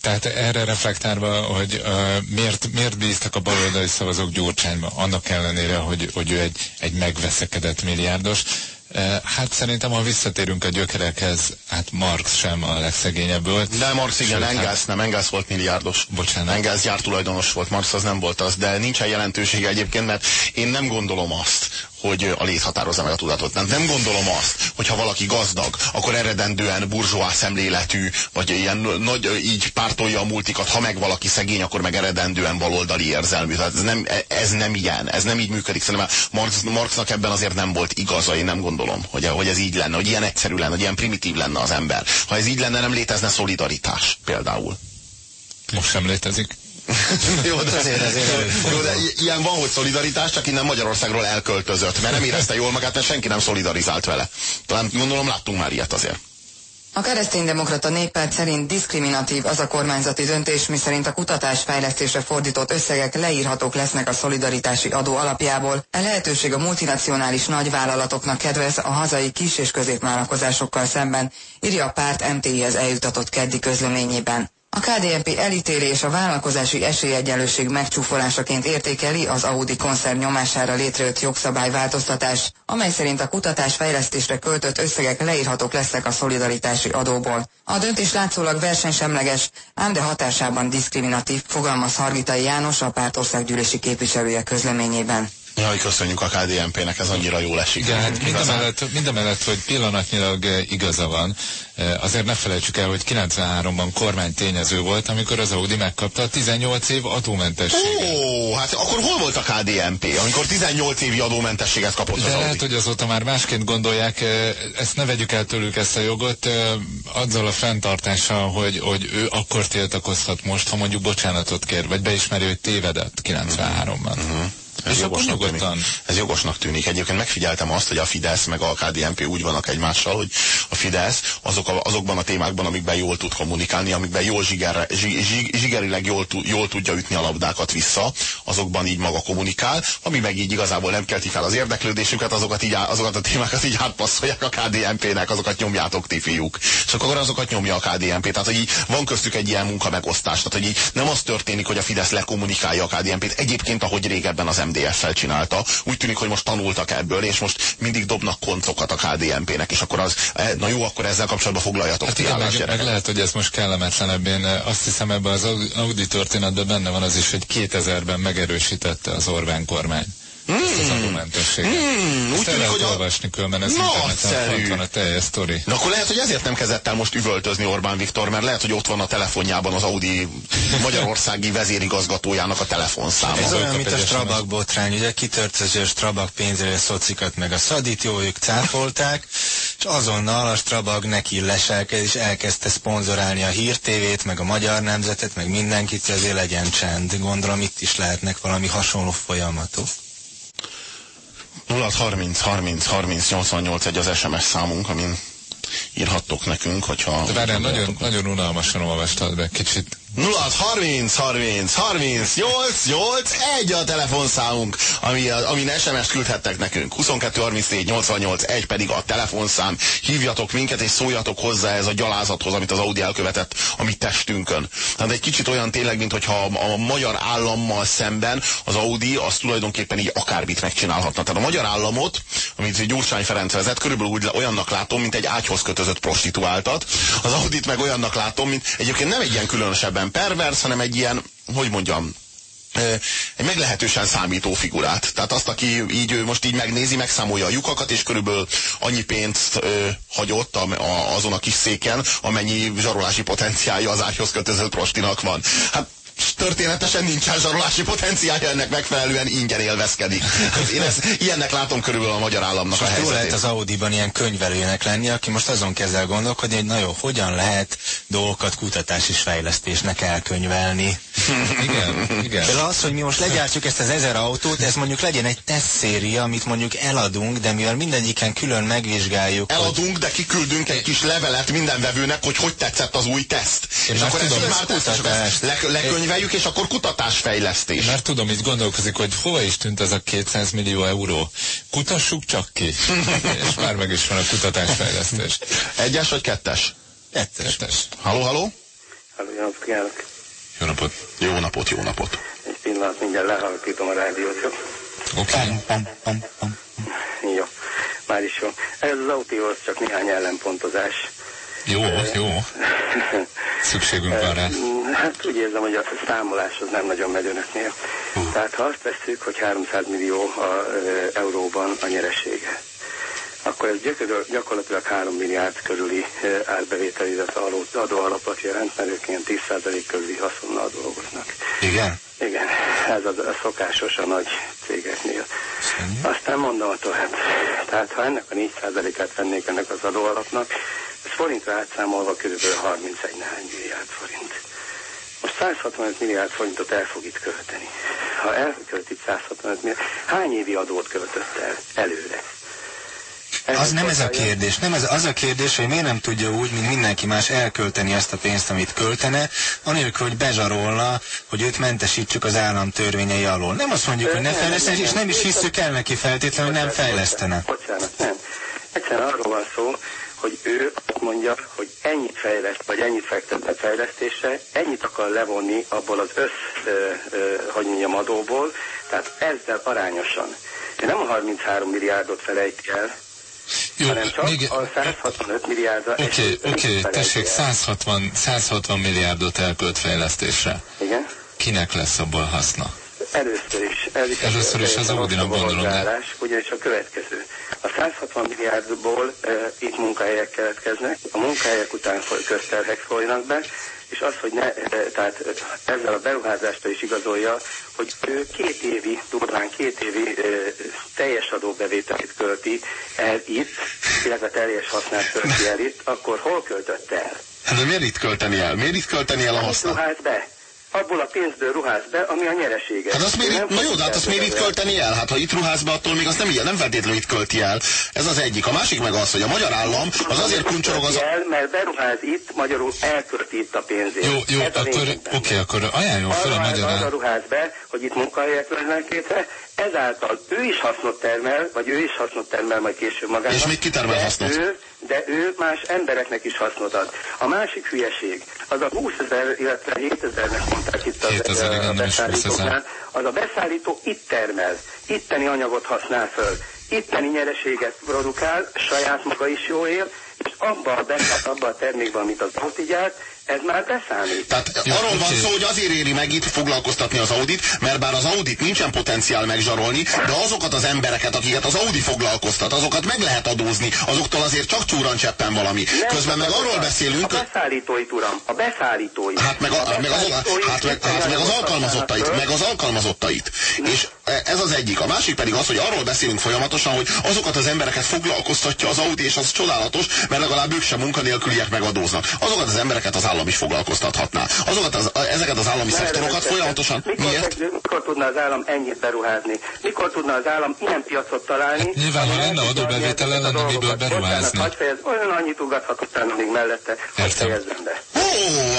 tehát erre reflektálva, hogy ö, miért, miért bíztak a baloldali szavazók Gyurcsányba, annak ellenére, hogy, hogy ő egy, egy megveszekedett milliárdos. Ö, hát szerintem, ha visszatérünk a gyökerekhez, hát Marx sem a legszegényebb volt. De Marx igen, Sőt, hát- Engels nem, Engels volt milliárdos. Bocsánat. Engels gyártulajdonos volt, Marx az nem volt az, de nincsen jelentősége egyébként, mert én nem gondolom azt, hogy a lét határozza meg a tudatot. Nem, nem gondolom azt, hogy ha valaki gazdag, akkor eredendően burzsóá szemléletű, vagy ilyen nagy, így pártolja a multikat, ha meg valaki szegény, akkor meg eredendően baloldali érzelmű. Tehát ez nem, ez nem ilyen, ez nem így működik. Szerintem Marx, Marxnak ebben azért nem volt igaza, én nem gondolom, hogy, hogy ez így lenne, hogy ilyen egyszerű lenne, hogy ilyen primitív lenne az ember. Ha ez így lenne, nem létezne szolidaritás például. Most sem létezik. (laughs) Jó, de, Azért, azért jó, de ilyen van, hogy szolidaritás, csak innen Magyarországról elköltözött, mert nem érezte jól magát, mert senki nem szolidarizált vele. Talán gondolom láttunk már ilyet azért. A kereszténydemokrata néppárt szerint diszkriminatív az a kormányzati döntés, miszerint a kutatás fejlesztésre fordított összegek leírhatók lesznek a szolidaritási adó alapjából. E lehetőség a multinacionális nagyvállalatoknak kedvez a hazai kis- és középvállalkozásokkal szemben, írja a párt MTI-hez eljutatott keddi közleményében. A KDNP elítéli és a vállalkozási esélyegyenlőség megcsúfolásaként értékeli az Audi koncern nyomására létrejött jogszabályváltoztatás, amely szerint a kutatás fejlesztésre költött összegek leírhatók lesznek a szolidaritási adóból. A döntés látszólag versenysemleges, ám de hatásában diszkriminatív, fogalmaz Hargitai János, a pártországgyűlési képviselője közleményében. Jaj, köszönjük a KDNP-nek, ez annyira jól esik. Igen, hát mindemellett, mindemellett, hogy pillanatnyilag eh, igaza van, eh, azért ne felejtsük el, hogy 93-ban kormány tényező volt, amikor az Audi megkapta a 18 év adómentességet. Ó, hát akkor hol volt a KDNP, amikor 18 évi adómentességet kapott az De Audi? lehet, hogy azóta már másként gondolják, eh, ezt ne vegyük el tőlük ezt a jogot, azzal a fenntartással, hogy, hogy ő akkor tiltakozhat most, ha mondjuk bocsánatot kér, vagy beismeri, hogy tévedett 93-ban. Ez És akkor jogosnak, tűnik. ez jogosnak tűnik. Egyébként megfigyeltem azt, hogy a Fidesz meg a KDNP úgy vannak egymással, hogy a Fidesz azok a, azokban a témákban, amikben jól tud kommunikálni, amikben jól zsigerre, zsig, zsig, zsigerileg jól, jól tudja ütni a labdákat vissza, azokban így maga kommunikál, ami meg így igazából nem kelti fel az érdeklődésüket, azokat, így, azokat a témákat így átpasszolják a KDNP-nek, azokat nyomjátok ti fiúk. És akkor azokat nyomja a KDNP. Tehát, hogy így van köztük egy ilyen munkamegosztás. Tehát, hogy így nem az történik, hogy a Fidesz lekommunikálja a KDNP-t. Egyébként, ahogy régebben az MDF-fel csinálta, úgy tűnik, hogy most tanultak ebből, és most mindig dobnak koncokat a KDNP-nek, és akkor az, eh, na jó, akkor ezzel kapcsolatban foglaljatok Hát igen, meg, meg lehet, hogy ez most kellemetlenebb. Én eh, azt hiszem ebben az Audi történetben benne van az is, hogy 2000-ben megerősítette az Orbán kormány. Ezt az adómentességet. Hmm, úgy Ezt el tűnik, lehet hogy a- olvasni különben, ez interneten Nagyszerű. van a teljes sztori. Na akkor lehet, hogy ezért nem kezdett el most üvöltözni Orbán Viktor, mert lehet, hogy ott van a telefonjában az Audi magyarországi vezérigazgatójának a telefonszáma. Ez olyan, mint a Strabag botrány, ugye kitört az, hogy a Strabag pénzre a szocikat meg a szadit, jó, ők cáfolták, és azonnal a Strabag neki leselked, és elkezdte szponzorálni a Hír TV-t, meg a Magyar Nemzetet, meg mindenkit, hogy azért legyen csend. Gondolom itt is lehetnek valami hasonló folyamatok. 0 30 30 30 88 egy az SMS számunk, amin írhattok nekünk, hogyha... De várjál, nagyon, nagyon unalmasan olvastad be, kicsit 0 30 30 30 8 8 egy a telefonszámunk, ami, amin SMS-t küldhettek nekünk. 22 34 88 1 pedig a telefonszám. Hívjatok minket és szóljatok hozzá ez a gyalázathoz, amit az Audi elkövetett a mi testünkön. Tehát egy kicsit olyan tényleg, mint hogyha a, a magyar állammal szemben az Audi az tulajdonképpen így akármit megcsinálhatna. Tehát a magyar államot, amit Gyurcsány Ferenc vezet, körülbelül úgy olyannak látom, mint egy ágyhoz kötözött prostituáltat. Az Audit meg olyannak látom, mint egyébként nem egy ilyen különösebben pervers, hanem egy ilyen, hogy mondjam, egy meglehetősen számító figurát. Tehát azt, aki így most így megnézi, megszámolja a lyukakat, és körülbelül annyi pénzt ö, hagyott a, a, azon a kis széken, amennyi zsarolási potenciálja az ágyhoz kötözött prostinak van. Hát történetesen nincsen zsarolási potenciálja, ennek megfelelően ingyen élvezkedik. Hát Én ezt, ilyennek látom körülbelül a magyar államnak a Most jó helyzetét. lehet az Audi-ban ilyen könyvelőnek lenni, aki most azon kezd el gondolkodni, hogy na jó, hogyan lehet dolgokat kutatás és fejlesztésnek elkönyvelni. Igen, igen. Például az, hogy mi most legyártjuk ezt az ezer autót, ez mondjuk legyen egy tesztszéria, amit mondjuk eladunk, de mivel mindegyiken külön megvizsgáljuk, hogy Eladunk, de kiküldünk egy kis levelet minden vevőnek, hogy hogy tetszett az új teszt. Én és akkor tudom, ez már kutatás. le, lekönyveljük, és akkor kutatásfejlesztés. Mert tudom, így gondolkozik, hogy hova is tűnt ez a 200 millió euró. Kutassuk csak ki. (laughs) És már meg is van a kutatásfejlesztés. Egyes vagy kettes? kettes. Kettes. Haló, haló? Halló, jó napot kívánok. Jó napot. Jó napot, jó napot. Egy pillanat, mindjárt lehalkítom a rádiót, jó? Oké. Okay. Jó, már is jó. Ez az autóhoz csak néhány ellenpontozás. Jó, jó. Szükségünk van rá. Hát úgy érzem, hogy a számolás az nem nagyon megy önöknél. Tehát ha azt veszük, hogy 300 millió a, euróban a nyeresége, akkor ez gyakor- gyakorlatilag 3 milliárd körüli ö, árbevétel, illetve adó- adóalapot jelent, mert ők ilyen 10% körüli haszonnal dolgoznak. Igen? Igen, ez a, a szokásos a nagy cégeknél. Aztán mondom a tovább. Tehát ha ennek a 4%-át vennék ennek az adóalapnak, ez forintra átszámolva körülbelül 31 néhány milliárd forint. Most 165 milliárd forintot el fog itt költeni. Ha elkölt itt 165 milliárd, hány évi adót költött el előre? Az nem ez a kérdés. Nem ez az a kérdés, hogy miért nem tudja úgy, mint mindenki más elkölteni ezt a pénzt, amit költene, anélkül, hogy bezsarolna, hogy őt mentesítsük az állam törvényei alól. Nem azt mondjuk, hogy ne fejlesztene, és nem. is hisszük el neki feltétlenül, hogy nem fejlesztene. Bocsánat, nem. Egyszerűen arról van szó, hogy ő azt mondja, hogy ennyit fejleszt, vagy ennyit fektet be fejlesztésre, ennyit akar levonni abból az össz, ö, ö, hogy mondjam, adóból, tehát ezzel arányosan. Ő nem a 33 milliárdot felejti el, Jó, hanem csak még... a 165 milliárdra. Oké, ő oké, felejti tessék, el. 160, 160 milliárdot elkölt fejlesztésre. Igen? Kinek lesz abból haszna? Először is. Is Először is az Audinak gondolom, de- ugyanis a következő. A 160 milliárdból e, itt munkahelyek keletkeznek, a munkahelyek után foly- közterhek folynak be, és az, hogy ne, e, tehát ezzel a beruházást is igazolja, hogy ő két évi, durván két évi e, teljes adóbevételét költi el itt, illetve teljes hasznát költi el itt, akkor hol költötte el? Hát de miért itt költeni el? Miért itt költeni el a hasznát? be? Abból a pénzből ruház be, ami a nyeresége. Hát azt miért, Nem na jó, de hát azt miért itt költeni el? Hát ha itt ruház be, attól még az nem, ilyen, nem feltétlenül itt költi el. Ez az egyik. A másik meg az, hogy a magyar állam az azért kuncsorog az... El, mert beruház itt, magyarul elkölti itt a pénzét. Jó, jó, Ez akkor, oké, benne. akkor ajánljon fel a arra, magyar arra állam. ruház be, hogy itt munkahelyek jönnek létre, ezáltal ő is hasznot termel, vagy ő is hasznot termel majd később magának. És még kitermel hasznot? Ő, de ő más embereknek is hasznot ad. A másik hülyeség, az a 20 ezer, illetve 7 ezernek mondták itt az, 7000, igen, a nem is 20 ezer. beszállítóknál, az a beszállító itt termel, itteni anyagot használ föl, itteni nyereséget produkál, saját maga is jó él, és abba a, abba a termékben, amit az gyárt, ez már beszámít. Tehát Jó, arról van szó, hogy azért éri meg itt foglalkoztatni az Audit, mert bár az Audit nincsen potenciál megzsarolni, de azokat az embereket, akiket az Audi foglalkoztat, azokat meg lehet adózni, azoktól azért csak csúran cseppen valami. Nem Közben meg arról beszélünk, A beszállítóit, uram, a beszállítóit. Hát meg, a, A meg, az, hát, meg, hát meg az alkalmazottait, meg az alkalmazottait. És ez az egyik. A másik pedig az, hogy arról beszélünk folyamatosan, hogy azokat az embereket foglalkoztatja az Audi, és az csodálatos, mert legalább ők sem munkanélküliek megadóznak. Azokat az embereket az állam is foglalkoztathatná. Azokat az, ezeket az állami Ne szektorokat erőltesse. folyamatosan... Mikor, Miért? mikor tudna az állam ennyit beruházni? Mikor tudna az állam ilyen piacot találni? Hát nyilván, ha lenne adóbevétele, lenne miből beruházni. Bocsánat, fejez, olyan annyit ugathat utána még mellette, hogy Értem. fejezzem be. Ó,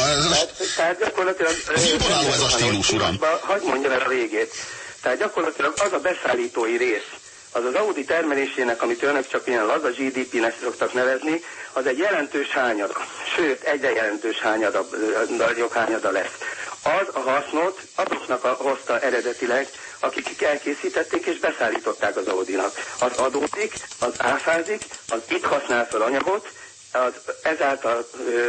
ez, Tehát, tehát gyakorlatilag... Ez imponáló ez a stílus, uram. Hagy mondjam el a végét. Tehát gyakorlatilag az a beszállítói rész, az az Audi termelésének, amit önök csak ilyen laza GDP-nek szoktak nevezni, az egy jelentős hányada. Sőt, egyre jelentős hányada, nagyobb hányada lesz. Az a hasznot azoknak a, hozta eredetileg, akik elkészítették és beszállították az Audinak. Az adózik, az áfázik, az itt használ fel anyagot, az ezáltal,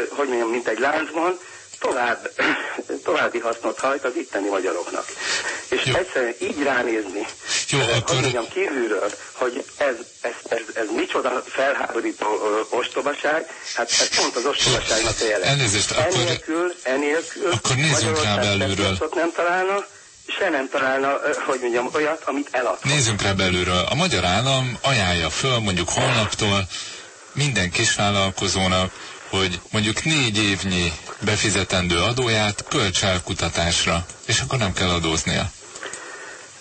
hogy mondjam, mint egy láncban, tovább, további hasznot hajt az itteni magyaroknak. És Jó. egyszerűen így ránézni, Jó, akkor- hogy mondjam, kívülről, hogy ez, ez, ez, ez micsoda felháborító ostobaság, hát ez pont az ostobaságnak a jele. Elnézést, akkor- Enélkül, enélkül Akkor nézzünk rá belülről. nem találna, se nem találna, hogy mondjam, olyat, amit elad. Nézzünk rá belülről. A magyar állam ajánlja föl mondjuk holnaptól minden kisvállalkozónak, hogy mondjuk négy évnyi befizetendő adóját költs el kutatásra, és akkor nem kell adóznia.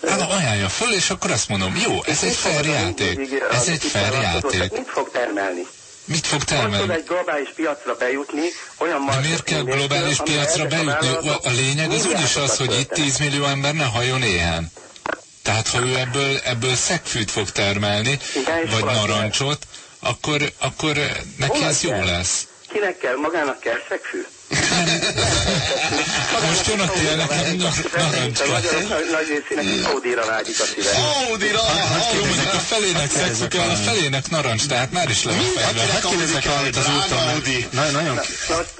Hát ajánlja föl, és akkor azt mondom, jó, ez egy fair játék. Ez egy fair játék. Mit fog termelni? Mit fog termelni? egy globális piacra bejutni, olyan De miért kell globális piacra bejutni? A lényeg az úgyis az, hogy itt költenek. 10 millió ember ne halljon éhen. Tehát ha ő ebből, ebből szegfűt fog termelni, Igen, vagy narancsot, akkor, akkor neki ez jó lesz. Kinek kell? Magának kell szegfű? Most jön a nekem nar- A magyarok nagy, részének Audi-ra vágyik a szíve. Audira! Jó, mondjuk a felének szegfük el, a felének narancs, tehát már is le van fejlve. Hadd kérdezzek valamit az úton, Na, nagyon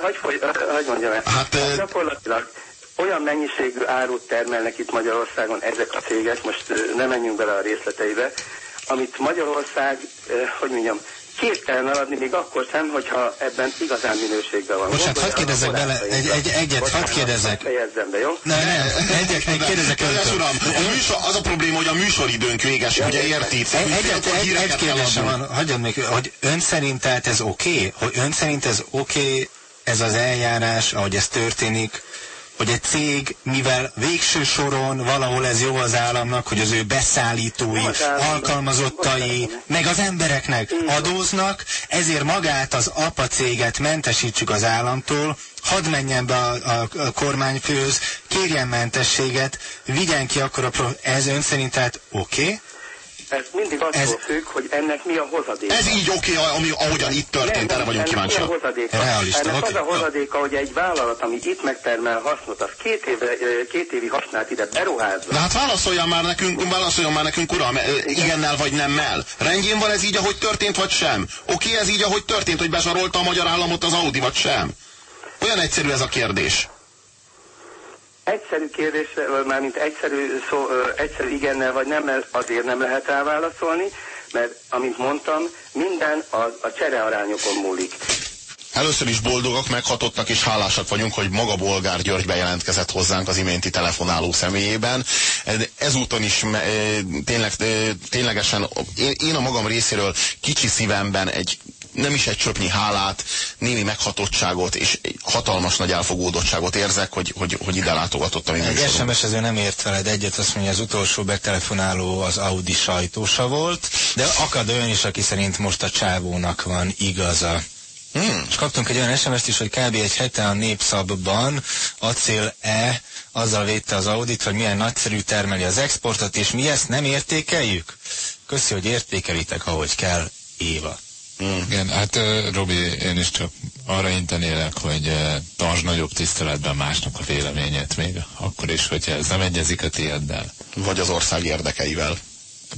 hogy, mondjam el? Hát, Gyakorlatilag olyan mennyiségű árut termelnek itt Magyarországon ezek a cégek, most nem menjünk bele a részleteibe, amit Magyarország, hogy mondjam, képtelen eladni még akkor sem, hogyha ebben igazán minőségben van. Bocsánat, hadd kérdezzek bele, egy- egy- egyet, hadd kérdezzek. Fejezzem be, jó? Nem, nem, egyet, egy kérdezek Kedves öntől. uram, a műsor, az a probléma, hogy a műsoridőnk véges, ugye érti? Egy, egyet, egy, egy kérdésem van, hagyjad még, hogy ön szerint tehát ez oké? Okay? Hogy ön szerint ez oké, okay, ez az eljárás, ahogy ez történik, hogy egy cég, mivel végső soron valahol ez jó az államnak, hogy az ő beszállítói, alkalmazottai, meg az embereknek adóznak, ezért magát az apa céget mentesítsük az államtól, hadd menjen be a, a, a kormányfőhöz, kérjen mentességet, vigyen ki akkor a pro... Ez ön szerint tehát oké? Okay? Ez mindig attól Ez- függ, hogy ennek mi a hozadéka. Ez így oké, ami, ahogyan itt történt, erre vagyunk mi a hozadéka? Realista, ennek oké. az a hozadéka, hogy egy vállalat, ami itt megtermel hasznot, az két, éve, két évi hasznát ide beruházza. De hát válaszoljon már nekünk, válaszoljon már nekünk, uram, igennel vagy nemmel. Rendjén van ez így, ahogy történt, vagy sem? Oké, ez így, ahogy történt, hogy bezsarolta a magyar államot az Audi, vagy sem? Olyan egyszerű ez a kérdés. Egyszerű kérdésre, mármint egyszerű, szó, egyszerű igennel vagy nemmel azért nem lehet elválaszolni, mert amint mondtam, minden a, a cserearányokon múlik. Először is boldogak, meghatottak és hálásak vagyunk, hogy maga Bolgár György bejelentkezett hozzánk az iménti telefonáló személyében. Ezúton is tényleg, ténylegesen én, én a magam részéről kicsi szívemben egy nem is egy csöpnyi hálát, némi meghatottságot és hatalmas nagy elfogódottságot érzek, hogy, hogy, hogy ide a mi Egy SMS ezzel nem ért veled egyet, azt mondja, az utolsó betelefonáló az Audi sajtósa volt, de akad olyan is, aki szerint most a csávónak van igaza. Hmm. És kaptunk egy olyan SMS-t is, hogy kb. egy hete a Népszabban Acél E azzal védte az Audit, hogy milyen nagyszerű termeli az exportot, és mi ezt nem értékeljük? Köszi, hogy értékelitek, ahogy kell, Éva. Mm. Igen, hát Robi, én is csak arra intenélek, hogy tartsd nagyobb tiszteletben másnak a véleményét még, akkor is, hogyha ez nem egyezik a tieddel. Vagy az ország érdekeivel.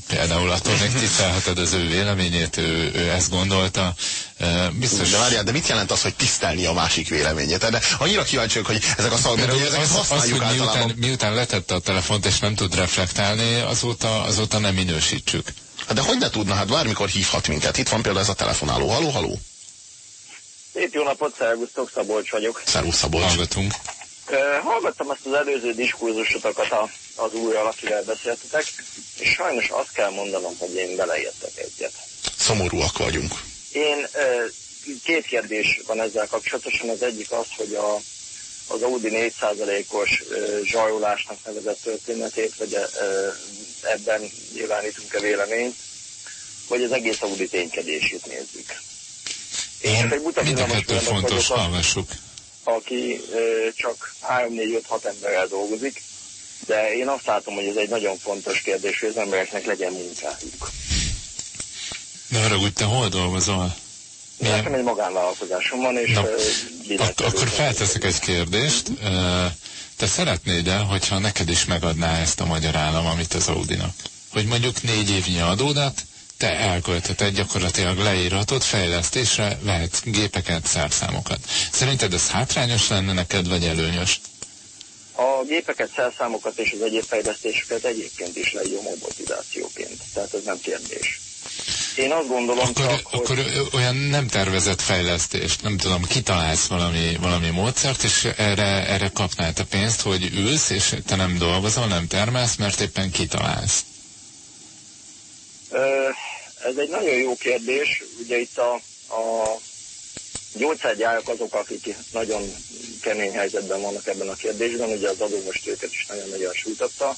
Például attól még tisztelheted az ő véleményét, ő, ő ezt gondolta. Biztos... De várjál, de mit jelent az, hogy tisztelni a másik véleményét? De annyira kíváncsiak, hogy ezek a szavak, hogy ezeket az, használjuk az, hogy miután, miután letette a telefont és nem tud reflektálni, azóta, azóta nem minősítsük. Hát de hogy ne tudna? Hát bármikor hívhat minket. Itt van például ez a telefonáló. Haló, haló? Szép jó napot, szervusztok, Szabolcs vagyok. Szervusz, Szabolcs. Hallgatunk. Uh, hallgattam ezt az előző diskurzusotokat a, az újra, akivel beszéltetek, és sajnos azt kell mondanom, hogy én beleértek egyet. Szomorúak vagyunk. Én uh, két kérdés van ezzel kapcsolatosan. Az egyik az, hogy a, az Audi 4%-os uh, zsarolásnak nevezett történetét, vagy ebben nyilvánítunk-e véleményt, vagy az egész Audi ténykedését nézzük. Én, Én egy mind a kettő fontos, hallgassuk. Aki csak 3-4-5-6 emberrel dolgozik, de én azt látom, hogy ez egy nagyon fontos kérdés, hogy az embereknek legyen munkájuk. De haragudj, te hol dolgozol? Nekem egy magánvállalkozásom van, és... Na, ak akkor felteszek egy kérdést. Te szeretnéd el, hogyha neked is megadná ezt a magyar állam, amit az Audinak? Hogy mondjuk négy évnyi adódat, te elköltheted, gyakorlatilag leírhatod, fejlesztésre vehetsz gépeket, szerszámokat. Szerinted ez hátrányos lenne neked, vagy előnyös? A gépeket, szerszámokat és az egyéb fejlesztéseket egyébként is leírom mobilizációként, tehát ez nem kérdés. Én azt gondolom akkor, csak, akkor hogy... olyan nem tervezett fejlesztést, nem tudom, kitalálsz valami, valami módszert, és erre, erre kapnál a pénzt, hogy ülsz, és te nem dolgozol, nem termelsz, mert éppen kitalálsz. Ez egy nagyon jó kérdés. Ugye itt a, a gyógyszergyárak azok, akik nagyon kemény helyzetben vannak ebben a kérdésben, ugye az adó most őket is nagyon-nagyon sújtotta,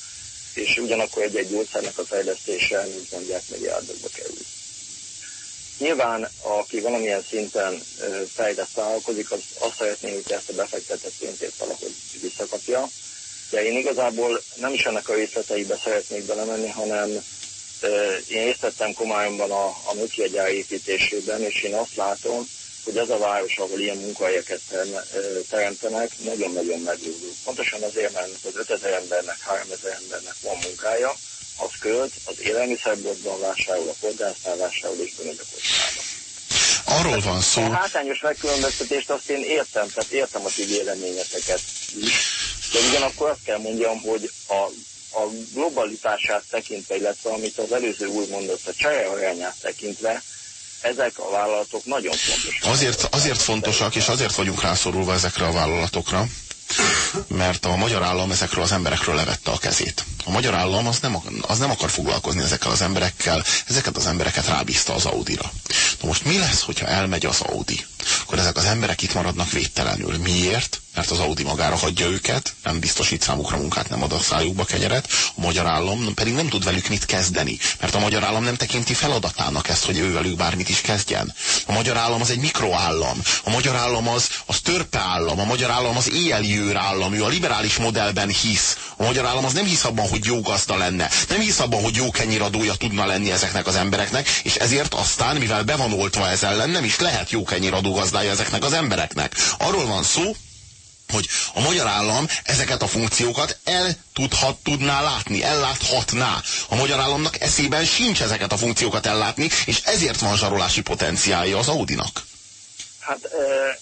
és ugyanakkor egy-egy gyógyszernek a fejlesztése, mint mondják, milliárdokba kerül. Nyilván, aki valamilyen szinten fejleszt vállalkozik, az azt szeretné, hogy ezt a befektetett pénzét valahogy visszakapja, de én igazából nem is ennek a részleteibe szeretnék belemenni, hanem én részt vettem Komályomban a, a Nokia gyár építésében, és én azt látom, hogy ez a város, ahol ilyen munkahelyeket teremtenek, nagyon-nagyon megújul. Pontosan azért, mert az 5000 embernek, 3000 embernek van munkája, az költ, az élelmiszerboltban vásárol, a fordásznál vásárol és bemegyek Arról van szó. A hátrányos megkülönböztetést azt én értem, tehát értem a ti véleményeteket is, de ugyanakkor azt kell mondjam, hogy a, a globalitását tekintve, illetve amit az előző úr mondott, a csaja arányát tekintve, ezek a vállalatok nagyon fontosak. Azért, azért fontosak, és azért vagyunk rászorulva ezekre a vállalatokra, mert a magyar állam ezekről az emberekről levette a kezét. A magyar állam az nem, az nem akar foglalkozni ezekkel az emberekkel, ezeket az embereket rábízta az Audira. Na most mi lesz, hogyha elmegy az Audi? Akkor ezek az emberek itt maradnak védtelenül. Miért? Mert az Audi magára hagyja őket, nem biztosít számukra munkát, nem ad a szájukba kenyeret, a magyar állam pedig nem tud velük mit kezdeni, mert a magyar állam nem tekinti feladatának ezt, hogy ő velük bármit is kezdjen. A magyar állam az egy mikroállam, a magyar állam az, az törpe állam, a magyar állam az éjjel állam, ő a liberális modellben hisz. A magyar állam az nem hisz abban, hogy jó gazda lenne, nem hisz abban, hogy jó kenyiradója tudna lenni ezeknek az embereknek, és ezért aztán, mivel be van oltva ez ellen, nem is lehet jó kenyiradó gazdája ezeknek az embereknek. Arról van szó, hogy a magyar állam ezeket a funkciókat el tudhat, tudná látni, elláthatná. A magyar államnak eszében sincs ezeket a funkciókat ellátni, és ezért van zsarolási potenciálja az Audinak. Hát e,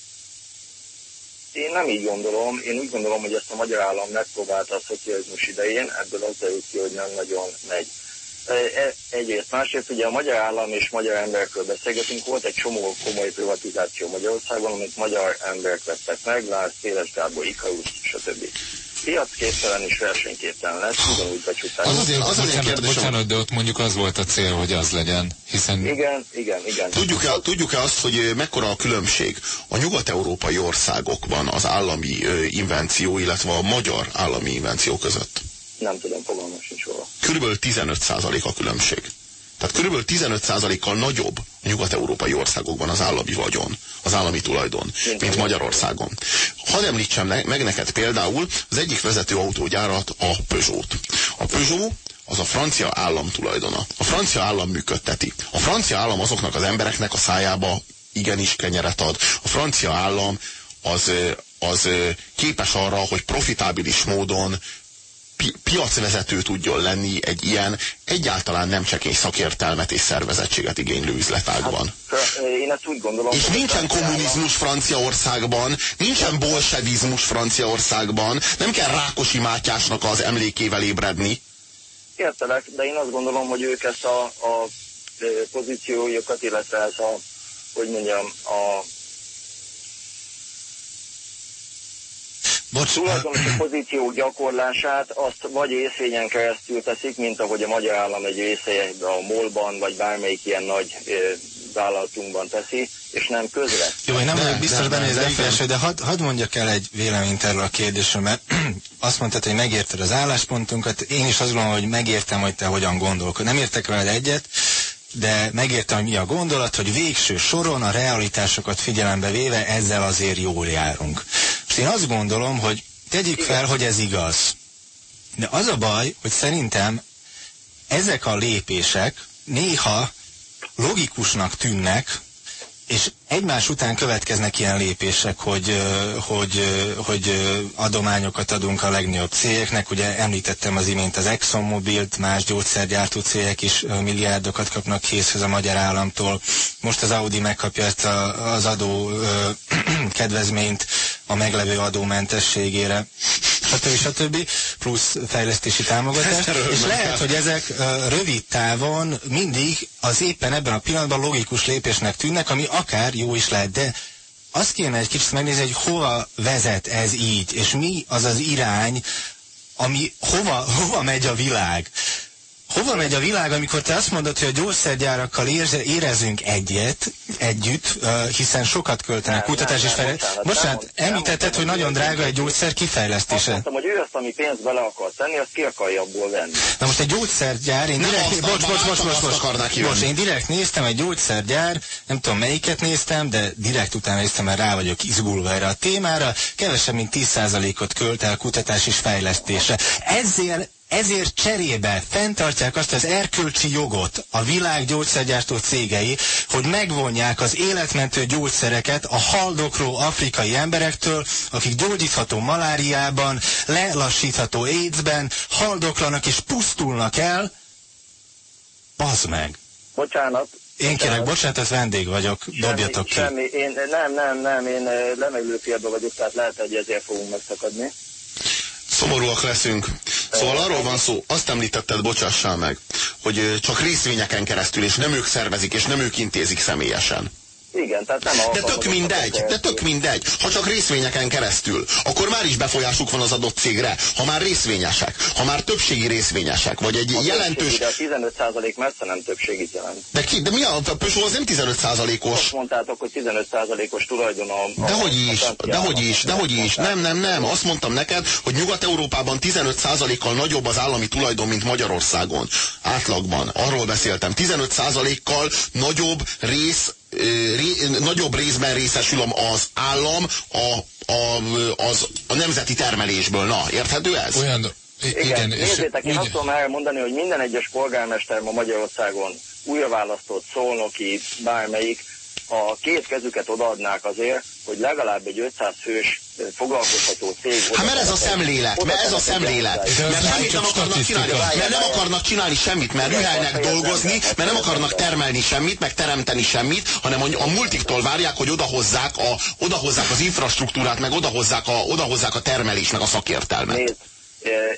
én nem így gondolom. Én úgy gondolom, hogy ezt a magyar állam megpróbálta a szocializmus idején, ebből az derült ki, hogy nem nagyon megy. E, e, egyrészt, másrészt ugye a magyar állam és magyar emberekről beszélgetünk, volt egy csomó komoly privatizáció Magyarországon, amit magyar emberek vettek meg, Lár, Széles Gábor, Ikarus, stb piacképtelen és versenyképtelen lesz, ugyanúgy becsutás. Az azért, az azért kérdésem... Bocsánat, de ott mondjuk az volt a cél, hogy az legyen, hiszen... Igen, igen, igen. Tudjuk-e, tudjuk-e azt, hogy mekkora a különbség a nyugat-európai országokban az állami invenció, illetve a magyar állami invenció között? Nem tudom, fogalmam sincs róla. Körülbelül 15% a különbség. Tehát körülbelül 15%-kal nagyobb a nyugat-európai országokban az állami vagyon, az állami tulajdon, mint Magyarországon. Hadd említsem meg neked például az egyik vezető autógyárat, a Peugeot-t. A Peugeot az a francia állam tulajdona. A francia állam működteti. A francia állam azoknak az embereknek a szájába igenis kenyeret ad. A francia állam az, az képes arra, hogy profitábilis módon pi piacvezető tudjon lenni egy ilyen egyáltalán nem csekély szakértelmet és szervezettséget igénylő üzletágban. Hát, én ezt úgy gondolom. És nincsen kommunizmus Franciaországban, nincsen bolsevizmus Franciaországban, nem kell Rákosi Mátyásnak az emlékével ébredni. Értelek, de én azt gondolom, hogy ők ezt a, a pozíciójukat, illetve ez a, hogy mondjam, a Bocs, tulajdonosi pozíció gyakorlását azt vagy részvényen keresztül teszik, mint ahogy a magyar állam egy része a MOL-ban, vagy bármelyik ilyen nagy vállalatunkban teszi, és nem közre. Jó, én nem vagyok biztos benne, hogy ez de hadd had mondjak el egy véleményt erről a kérdésről, mert (clears throat) azt mondtad, hogy megérted az álláspontunkat, én is azt gondolom, hogy megértem, hogy te hogyan gondolkod. Nem értek veled egyet, de megértem, hogy mi a gondolat, hogy végső soron a realitásokat figyelembe véve ezzel azért jól járunk. Most én azt gondolom, hogy tegyük fel, hogy ez igaz. De az a baj, hogy szerintem ezek a lépések néha logikusnak tűnnek, és egymás után következnek ilyen lépések, hogy, hogy, hogy adományokat adunk a legnagyobb cégeknek. Ugye említettem az imént az ExxonMobilt, más gyógyszergyártó cégek is milliárdokat kapnak készhez a magyar államtól. Most az Audi megkapja ezt a, az adó (clears throat) kedvezményt a meglevő adómentességére stb. stb. plusz fejlesztési támogatás. És lehet, hogy ezek rövid távon mindig az éppen ebben a pillanatban logikus lépésnek tűnnek, ami akár jó is lehet, de azt kéne egy kicsit megnézni, hogy hova vezet ez így, és mi az az irány, ami hova, hova megy a világ. Hova megy a világ, amikor te azt mondod, hogy a gyógyszergyárakkal érezünk egyet, együtt, hiszen sokat költenek kutatás és fejlesztés. Bocsánat, említetted, hogy nagyon drága egy gyógyszer kifejlesztése. Azt mondtam, hogy ő azt, ami pénzt bele akar tenni, azt ki akarja abból venni. Na most egy gyógyszergyár, én direkt, bocs, bocs, bocs, bocs, bocs, bocs, én direkt néztem egy gyógyszergyár, nem tudom melyiket néztem, de direkt utána néztem, mert rá vagyok izgulva erre a témára, kevesebb, mint 10%-ot költ el kutatás és fejlesztésre. Ezért ezért cserébe fenntartják azt az erkölcsi jogot a világ gyógyszergyártó cégei, hogy megvonják az életmentő gyógyszereket a haldokró afrikai emberektől, akik gyógyítható maláriában, lelassítható AIDS-ben, haldoklanak és pusztulnak el. Bazd meg! Bocsánat, én kérek, bocsánat, ez vendég vagyok, semmi, dobjatok ki. Semmi, én, nem, nem, nem, én lemegülő vagyok, tehát lehet, hogy ezért fogunk megszakadni szomorúak leszünk. Szóval arról van szó, azt említetted, bocsássál meg, hogy csak részvényeken keresztül, és nem ők szervezik, és nem ők intézik személyesen. Igen, tehát nem De tök mindegy, de tök mindegy. Ha csak részvényeken keresztül, akkor már is befolyásuk van az adott cégre. Ha már részvényesek, ha már többségi részvényesek, vagy egy a jelentős... De a 15% messze nem többségit jelent. De, ki, de mi a, a Peugeot az nem 15%-os? Azt mondtátok, hogy 15%-os tulajdon a... a dehogy is, a dehogy is, dehogy is. Nem, nem, nem. Azt mondtam neked, hogy Nyugat-Európában 15%-kal nagyobb az állami tulajdon, mint Magyarországon. Átlagban. Arról beszéltem. 15%-kal nagyobb rész ré, nagyobb részben részesül az állam a, a, az, a nemzeti termelésből. Na, érthető ez? Olyan, igen, igen nézzétek, én azt tudom elmondani, hogy minden egyes polgármester ma Magyarországon újra választott szolnoki, bármelyik, a két kezüket odaadnák azért, hogy legalább egy 500 fős foglalkoztató cég... Hát mert ez a szemlélet, mert ez a szemlélet. Mert semmit nem akarnak csinálni, mert nem akarnak csinálni semmit, mert rühelnek dolgozni, mert nem akarnak termelni semmit, meg teremteni semmit, hanem a multiktól várják, hogy odahozzák, a, odahozzák az infrastruktúrát, meg odahozzák a, odahozzák a termelés, meg a szakértelmet. Nézd,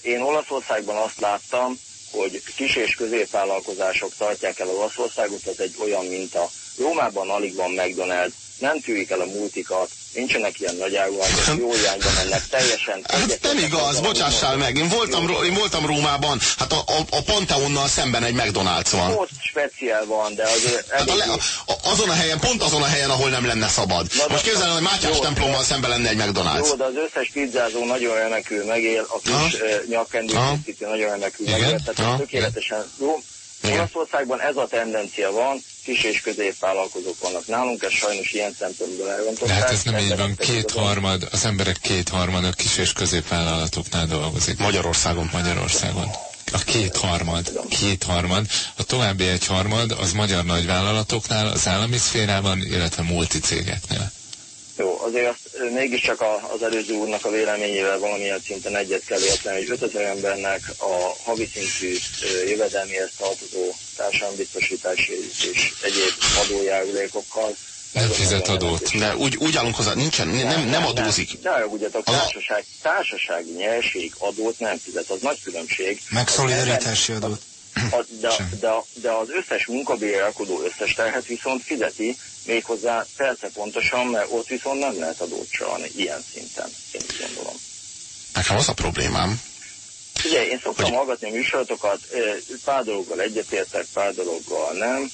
én Olaszországban azt láttam, hogy kis és középvállalkozások tartják el Olaszországot, ez egy olyan minta. Rómában alig van McDonald's, nem tűrik el a multikat, nincsenek ilyen nagy áruházak, (laughs) jó irányba mennek, teljesen... Hát nem igaz, bocsássál meg, én voltam, én voltam Rómában, hát a, a, a Panteonnal szemben egy McDonald's van. Ott speciál van, de azért... Hát a, le, a, azon a helyen, pont azon a helyen, ahol nem lenne szabad. Na, Most képzelem, hogy Mátyás jó, templommal szemben lenne egy McDonald's. Jó, de az összes pizzázó nagyon remekül megél, a kis nyakkendő nagyon remekül megél, tehát tökéletesen jó. Olaszországban ez a tendencia van, kis és középvállalkozók vannak nálunk, ez sajnos ilyen szempontból elrontották. De hát ez nem így van, kétharmad, az emberek kétharmada kis és középvállalatoknál dolgozik. Magyarországon. Magyarországon. A kétharmad, kétharmad, a további egyharmad az magyar nagyvállalatoknál, az állami szférában, illetve multicégeknél. Jó, azért azt mégiscsak az előző úrnak a véleményével valamilyen szinten egyet kell érteni, hogy 5000 embernek a havi szintű jövedelmihez tartozó társadalombiztosítási és egyéb adójárulékokkal nem fizet adót. De úgy, úgy állunk hozzá, nincsen, nem, nem, nem adózik. Ne haragudjatok, társaság, társasági nyerség adót nem fizet, az nagy különbség. Meg szolidaritási adót. A, de, de, de az összes munkabérelkodó összes terhet viszont fizeti, méghozzá persze pontosan, mert ott viszont nem lehet adót csalni ilyen szinten, én úgy gondolom. Nekem az a problémám, Ugye, én szoktam hogy... hallgatni a műsorotokat, pár dologgal egyetértek, pár dologgal nem.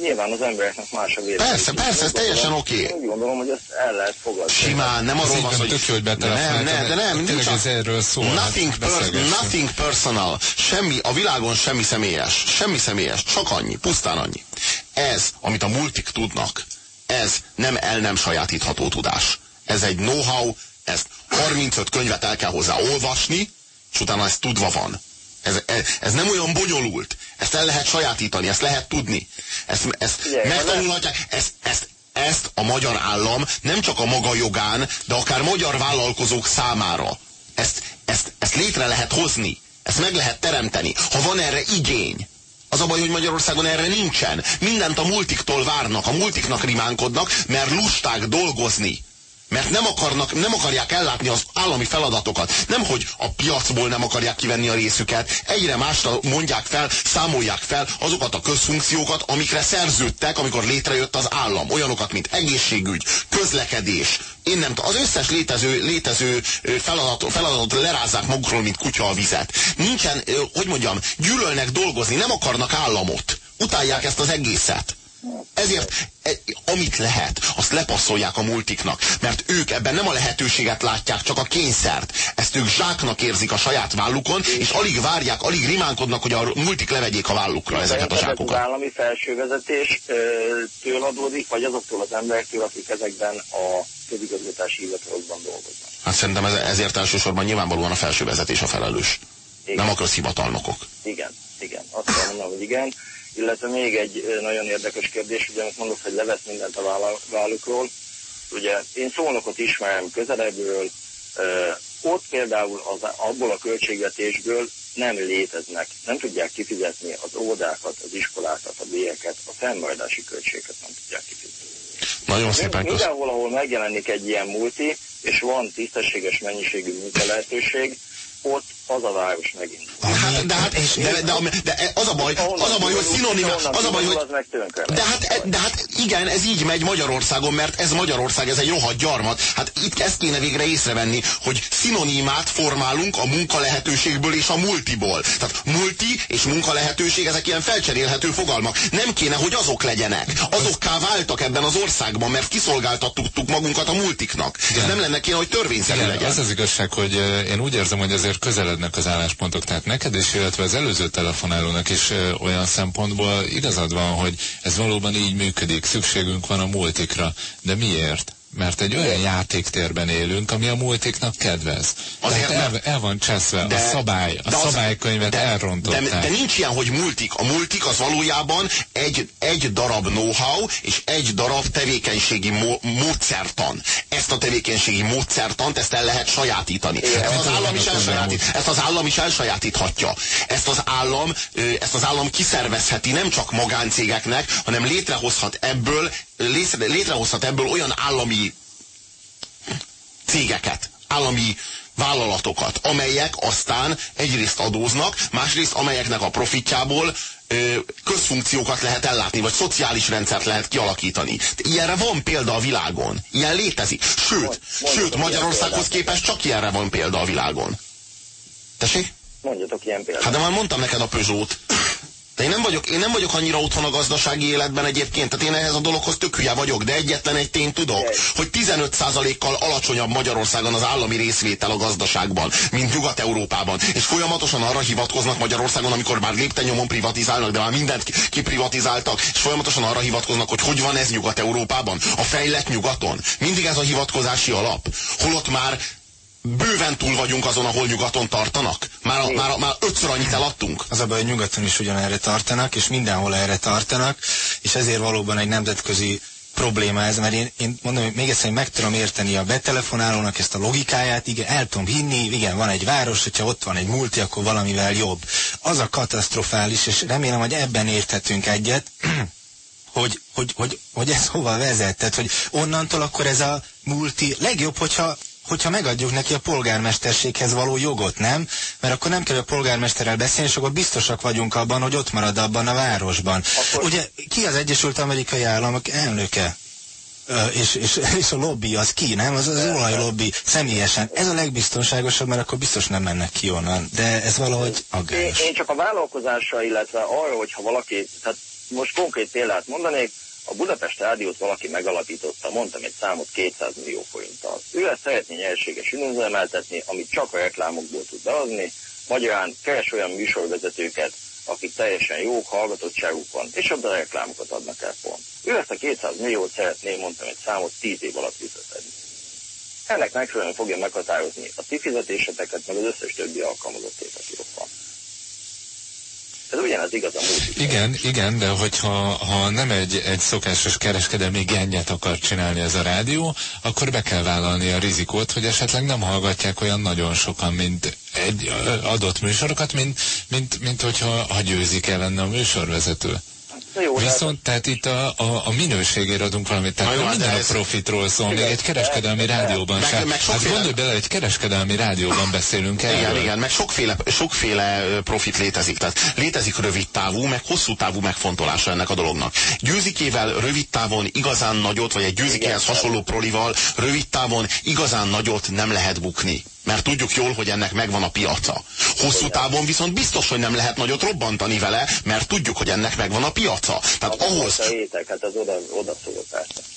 Nyilván az embereknek más a vélemény. Persze, persze, ez teljesen oké. Okay. Úgy gondolom, hogy ezt el lehet fogadni. Simán, nem arról van, hogy... Tök jó, hogy nem, nem, de nem, nincs ez erről szól. Nothing, per, nothing personal. Semmi, a világon semmi személyes. Semmi személyes. Csak annyi, pusztán annyi. Ez, amit a multik tudnak, ez nem el nem sajátítható tudás. Ez egy know-how, ezt 35 könyvet el kell hozzá olvasni, és utána ez tudva van. Ez, ez, ez nem olyan bonyolult. Ezt el lehet sajátítani, ezt lehet tudni. Ezt, ezt Igen, megtanulhatják. Ezt, ezt, ezt a magyar állam nem csak a maga jogán, de akár magyar vállalkozók számára. Ezt, ezt, ezt létre lehet hozni. Ezt meg lehet teremteni. Ha van erre igény. Az a baj, hogy Magyarországon erre nincsen. Mindent a multiktól várnak, a multiknak rimánkodnak, mert lusták dolgozni mert nem, akarnak, nem akarják ellátni az állami feladatokat. Nem, hogy a piacból nem akarják kivenni a részüket, egyre másra mondják fel, számolják fel azokat a közfunkciókat, amikre szerződtek, amikor létrejött az állam. Olyanokat, mint egészségügy, közlekedés, én nem az összes létező, létező feladatot, feladatot lerázzák magukról, mint kutya a vizet. Nincsen, hogy mondjam, gyűlölnek dolgozni, nem akarnak államot. Utálják ezt az egészet. Ezért, e, amit lehet, azt lepasszolják a multiknak, mert ők ebben nem a lehetőséget látják, csak a kényszert. Ezt ők zsáknak érzik a saját vállukon, és alig várják, alig rimánkodnak, hogy a multik levegyék a vállukra ezeket a zsákokat. Az állami felsővezetés től adódik, vagy azoktól az emberektől, akik ezekben a közigazgatási hivatalokban dolgoznak? Hát szerintem ez, ezért elsősorban nyilvánvalóan a felsővezetés a felelős. Igen. Nem a közhivatalnokok. Igen, igen. Azt kell mondanom, hogy igen illetve még egy nagyon érdekes kérdés, ugye amit mondok, hogy levesz mindent a vállukról. Ugye én szólnokot ismerem közelebbről, ott például az, abból a költségvetésből nem léteznek, nem tudják kifizetni az óvodákat, az iskolákat, a bélyeket, a fennmaradási költségeket nem tudják kifizetni. Nagyon szépen köszönöm. Mindenhol, ahol megjelenik egy ilyen multi, és van tisztességes mennyiségű munkalehetőség, ott az a város megint. Hát, de, hát, és, de, de, de, az a baj, az a baj, hogy szinonima, az a baj, hogy... De hát, de hát igen, ez így megy Magyarországon, mert ez Magyarország, ez egy rohadt gyarmat. Hát itt ezt kéne végre észrevenni, hogy szinonimát formálunk a munkalehetőségből és a multiból. Tehát multi és munkalehetőség, ezek ilyen felcserélhető fogalmak. Nem kéne, hogy azok legyenek. Azokká váltak ebben az országban, mert kiszolgáltattuk magunkat a multiknak. Igen. Nem lenne kéne, hogy törvényszerű Igen, legyen. Az az igazság, hogy én úgy érzem, hogy azért közelednek az álláspontok. Tehát neked is, illetve az előző telefonálónak is olyan szempontból igazad van, hogy ez valóban így működik. Szükségünk van a multikra. De miért? Mert egy olyan játéktérben élünk, ami a multiknak kedvez. Azért Tehát el, el van cseszve, De- a szabály, a de szabálykönyvet de, elrontották. de, de nincs ilyen, hogy multik. A multik az valójában egy, egy darab know-how és egy darab tevékenységi módszertan. Ezt a tevékenységi módszertant, ezt el lehet sajátítani. Ezt az, állam is elsajátít, ezt az állam is elsajátíthatja. Ezt az állam, ezt az állam kiszervezheti nem csak magáncégeknek, hanem létrehozhat ebből, létrehozhat ebből olyan állami cégeket, állami vállalatokat, amelyek aztán egyrészt adóznak, másrészt amelyeknek a profitjából ö, közfunkciókat lehet ellátni, vagy szociális rendszert lehet kialakítani. Ilyenre van példa a világon. Ilyen létezik. Sőt, mondjatok sőt Magyarországhoz képest csak ilyenre van példa a világon. Tessék? Mondjatok ilyen példát. Hát de már mondtam neked a Peugeot. De én nem vagyok, én nem vagyok annyira otthon a gazdasági életben egyébként, tehát én ehhez a dologhoz tök hülye vagyok, de egyetlen egy tényt tudok, hogy 15%-kal alacsonyabb Magyarországon az állami részvétel a gazdaságban, mint Nyugat-Európában. És folyamatosan arra hivatkoznak Magyarországon, amikor már léptennyomon privatizálnak, de már mindent ki- kiprivatizáltak, és folyamatosan arra hivatkoznak, hogy hogy van ez Nyugat-Európában, a fejlett nyugaton. Mindig ez a hivatkozási alap. Holott már bőven túl vagyunk azon, ahol nyugaton tartanak. Már, már, már ötször annyit eladtunk. Az a baj, hogy nyugaton is ugyanerre tartanak, és mindenhol erre tartanak, és ezért valóban egy nemzetközi probléma ez, mert én, én mondom, hogy még egyszer hogy meg tudom érteni a betelefonálónak ezt a logikáját, igen, el tudom hinni, igen, van egy város, hogyha ott van egy multi, akkor valamivel jobb. Az a katasztrofális, és remélem, hogy ebben érthetünk egyet, (clears throat) hogy, hogy, hogy, hogy ez hova vezet, tehát hogy onnantól akkor ez a multi legjobb, hogyha hogyha megadjuk neki a polgármesterséghez való jogot, nem? Mert akkor nem kell a polgármesterrel beszélni, és akkor biztosak vagyunk abban, hogy ott marad abban a városban. Akkor- Ugye ki az Egyesült Amerikai Államok elnöke? És, és, (laughs) és a lobby az ki, nem? Az az olajlobby személyesen. Ez a legbiztonságosabb, mert akkor biztos nem mennek ki onnan. De ez valahogy Én, aggályos. én csak a vállalkozásra, illetve arra, hogyha valaki, tehát most konkrét példát mondanék, a Budapest Rádiót valaki megalapította, mondtam egy számot 200 millió forinttal. Ő ezt szeretné nyerséges üzemeltetni, amit csak a reklámokból tud beadni, magyarán keres olyan műsorvezetőket, akik teljesen jók, hallgatottságuk van, és abban reklámokat adnak el pont. Ő ezt a 200 milliót szeretné, mondtam egy számot, 10 év alatt visszaszedni. Ennek megfelelően fogja meghatározni a ti fizetéseteket, meg az összes többi alkalmazottét, aki ott van. Ez ugyanez igaz a múltig. Igen, igen, de hogyha ha nem egy, egy szokásos kereskedelmi gennyet akar csinálni ez a rádió, akkor be kell vállalni a rizikót, hogy esetleg nem hallgatják olyan nagyon sokan, mint egy adott műsorokat, mint, mint, mint hogyha ha győzik el lenne a műsorvezető. Na jó, hát- Viszont tehát itt a, a, a minőségére adunk valamit, tehát jó, minden a profitról szól, még Igen, egy kereskedelmi de- rádióban meg- sem. meg Hát sokféle- gondolj bele, egy kereskedelmi rádióban beszélünk erről. Igen, igen, meg sokféle, sokféle profit létezik. Tehát létezik rövid távú, meg hosszú távú megfontolása ennek a dolognak. Győzikével rövid távon igazán nagyot, vagy egy győzikéhez hasonló prolival rövid távon igazán nagyot nem lehet bukni. Mert tudjuk jól, hogy ennek megvan a piaca. Hosszú távon viszont biztos, hogy nem lehet nagyot robbantani vele, mert tudjuk, hogy ennek megvan a piaca. Tehát ahhoz, A hétek, hát az oda, oda szól.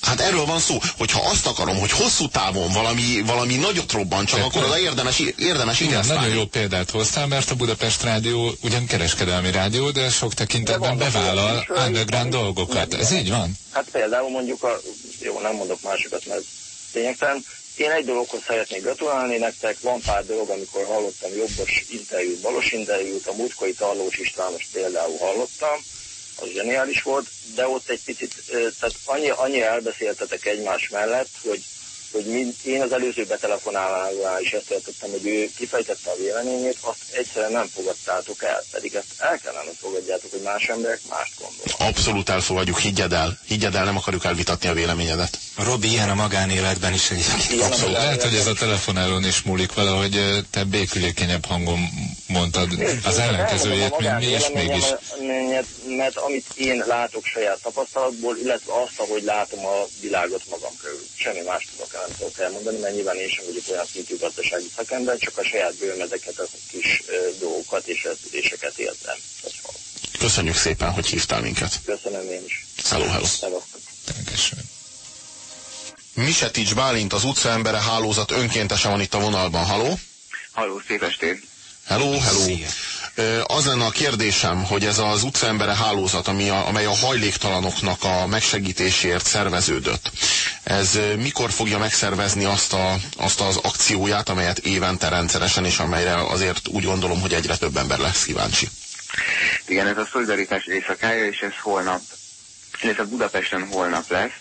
Hát erről van szó, hogy ha azt akarom, hogy hosszú távon valami, valami nagyot robbantsak, akkor oda érdemes, érdemes Igen, investálni. nagyon jó példát hoztál, mert a Budapest Rádió ugyan kereskedelmi rádió, de sok tekintetben De bevállal underground dolgokat. Ez így van? Hát például mondjuk a, jó, nem mondok másokat, mert lényegtelen. Én egy dologhoz szeretnék gratulálni nektek, van pár dolog, amikor hallottam jobbos interjút, balos interjút, a múltkori Tarlós Istvános például hallottam, az zseniális volt, de ott egy picit, tehát annyi, annyi elbeszéltetek egymás mellett, hogy hogy mind, én az előző betelefonálásnál is ezt értettem, hogy ő kifejtette a véleményét, azt egyszerűen nem fogadtátok el, pedig ezt el kellene hogy fogadjátok, hogy más emberek mást gondolnak. Abszolút elfogadjuk, higgyed el. Higgyed el, nem akarjuk elvitatni a véleményedet. Robi ilyen a magánéletben is egyébként. Abszolút. Lehet, hogy ez a telefonálón is múlik valahogy ö, te békülékenyebb hangon mondtad az ellenkezőjét, mint mi, és mégis. Mert, mert amit én látok saját tapasztalatból, illetve azt, ahogy látom a világot magam körül. Semmi más tudok el, nem tudok elmondani, mert nyilván én sem vagyok olyan szintű gazdasági szakember, csak a saját bőrmedeket, a kis dolgokat és eszüléseket éltem. Köszönjük szépen, hogy hívtál minket. Köszönöm én is. Hello, hello. Köszönöm. Misetics Bálint, az utcaembere hálózat önkéntese van itt a vonalban. Haló? Halló, szép estét! Hello, hello. Szia. Az lenne a kérdésem, hogy ez az utcaembere hálózat, ami a, amely a hajléktalanoknak a megsegítéséért szerveződött, ez mikor fogja megszervezni azt, a, azt az akcióját, amelyet évente rendszeresen, és amelyre azért úgy gondolom, hogy egyre több ember lesz kíváncsi? Igen, ez a szolidaritás éjszakája, és ez holnap, illetve Budapesten holnap lesz,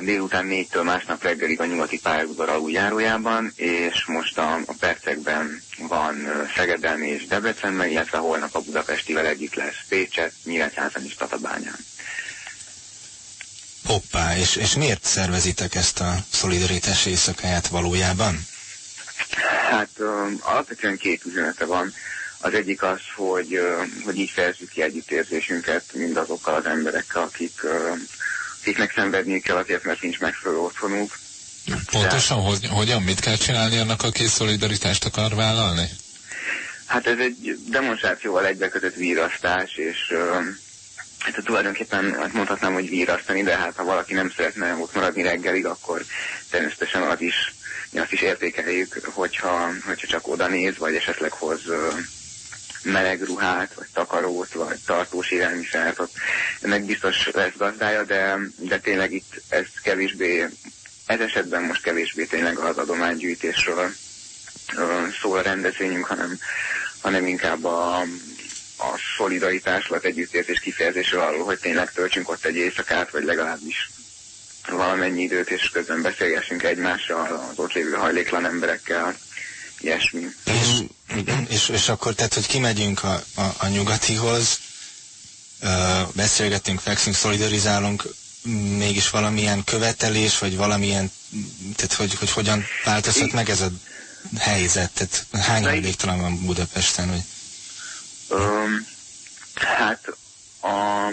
délután négytől másnap reggelig a nyugati pályaudvar aluljárójában, és most a, a percekben van Szegeden és Debrecenben, illetve holnap a budapestivel együtt lesz Pécset, Nyíregyházan és Tatabányán. Hoppá, és, és miért szervezitek ezt a szolidaritás éjszakáját valójában? Hát um, alapvetően két üzenete van. Az egyik az, hogy, hogy így fejezzük ki együttérzésünket mindazokkal az emberekkel, akik, akiknek szenvedniük kell azért, mert nincs megfelelő otthonuk. Pontosan De... hogy, hogyan, mit kell csinálni annak, aki szolidaritást akar vállalni? Hát ez egy demonstrációval egybekötött vírasztás, és hát tulajdonképpen azt mondhatnám, hogy vírasztani, de hát ha valaki nem szeretne ott maradni reggelig, akkor természetesen az is, mi azt is értékeljük, hogyha, hogyha csak oda néz, vagy esetleg hoz meleg ruhát, vagy takarót, vagy tartós élelmiszert, ennek biztos lesz gazdája, de, de tényleg itt ez kevésbé, ez esetben most kevésbé tényleg az adománygyűjtésről szól a rendezvényünk, hanem, hanem inkább a, a szolidaritás vagy együttérzés kifejezésről arról, hogy tényleg töltsünk ott egy éjszakát, vagy legalábbis valamennyi időt, és közben beszélgessünk egymással, az ott lévő hajléklan emberekkel, ilyesmi. És, és, és akkor tehát, hogy kimegyünk a, a, a nyugatihoz, beszélgetünk, fekszünk, szolidarizálunk, mégis valamilyen követelés, vagy valamilyen, tehát hogy, hogy hogyan változhat meg ez a helyzet? Tehát hány hajléktalan van Budapesten? Vagy? Um, hát a,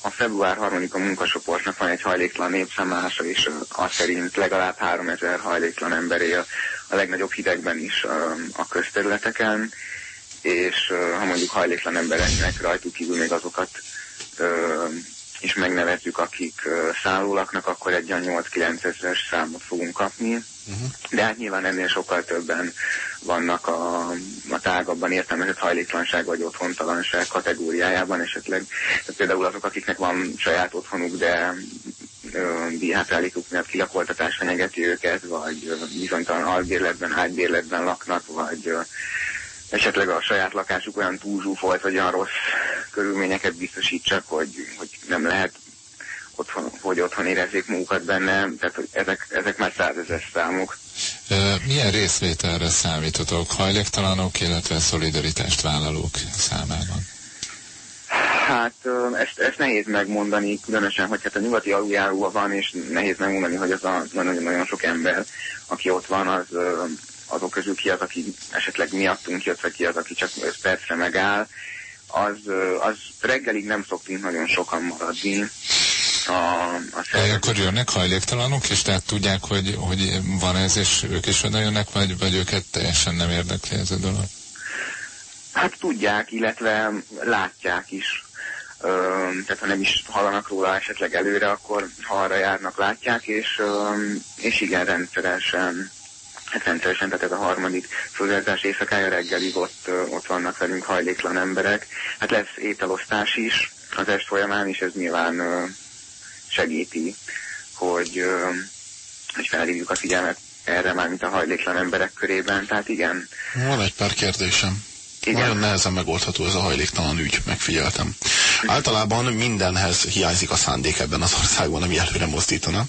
a február 3 a munkacsoportnak van egy hajléktalan népszámlálása, és az szerint legalább 3000 hajléktalan ember él a legnagyobb hidegben is a, közterületeken, és ha mondjuk hajléktalan embereknek rajtuk kívül még azokat is megnevezzük, akik szállólaknak, akkor egy 8-9 ezeres számot fogunk kapni. Uh-huh. De hát nyilván ennél sokkal többen vannak a, a tágabban értelmezett hajléktalanság vagy otthontalanság kategóriájában esetleg. Tehát például azok, akiknek van saját otthonuk, de diátállítók miatt kilakoltatás fenyegeti őket, vagy bizonytalan albérletben, ágybérletben laknak, vagy esetleg a saját lakásuk olyan túlzsúfolt, vagy olyan rossz körülményeket biztosítsak, hogy, hogy nem lehet otthon, hogy otthon érezzék munkat benne, tehát hogy ezek, ezek már százezer számok. Milyen részvételre számítotok hajléktalanok, illetve szolidaritást vállalók számában? Hát ezt, ezt nehéz megmondani, különösen, hogy hát a nyugati aluljáróban van, és nehéz megmondani, hogy az a nagyon-nagyon sok ember, aki ott van, az azok közül ki az, aki esetleg miattunk jött, vagy ki az, aki csak 5 percre megáll, az, az reggelig nem szoktunk nagyon sokan maradni. A, a akkor jönnek hajléktalanok, és tehát tudják, hogy, hogy van ez, és ők is oda jönnek, vagy, vagy őket teljesen nem érdekli ez a dolog? Hát tudják, illetve látják is. Ö, tehát ha nem is hallanak róla esetleg előre, akkor ha arra járnak, látják, és, ö, és igen, rendszeresen hát rendszeresen, tehát ez a harmadik szolgáltatás éjszakája reggelig ott, ott vannak velünk hajléklan emberek. Hát lesz ételosztás is az est folyamán, és ez nyilván segíti, hogy, hogy felhívjuk a figyelmet erre már, mint a hajléklan emberek körében. Tehát igen. Van egy pár kérdésem. Igen. Nagyon nehezen megoldható ez a hajléktalan ügy, megfigyeltem. Általában mindenhez hiányzik a szándék ebben az országban, ami előre mozdítana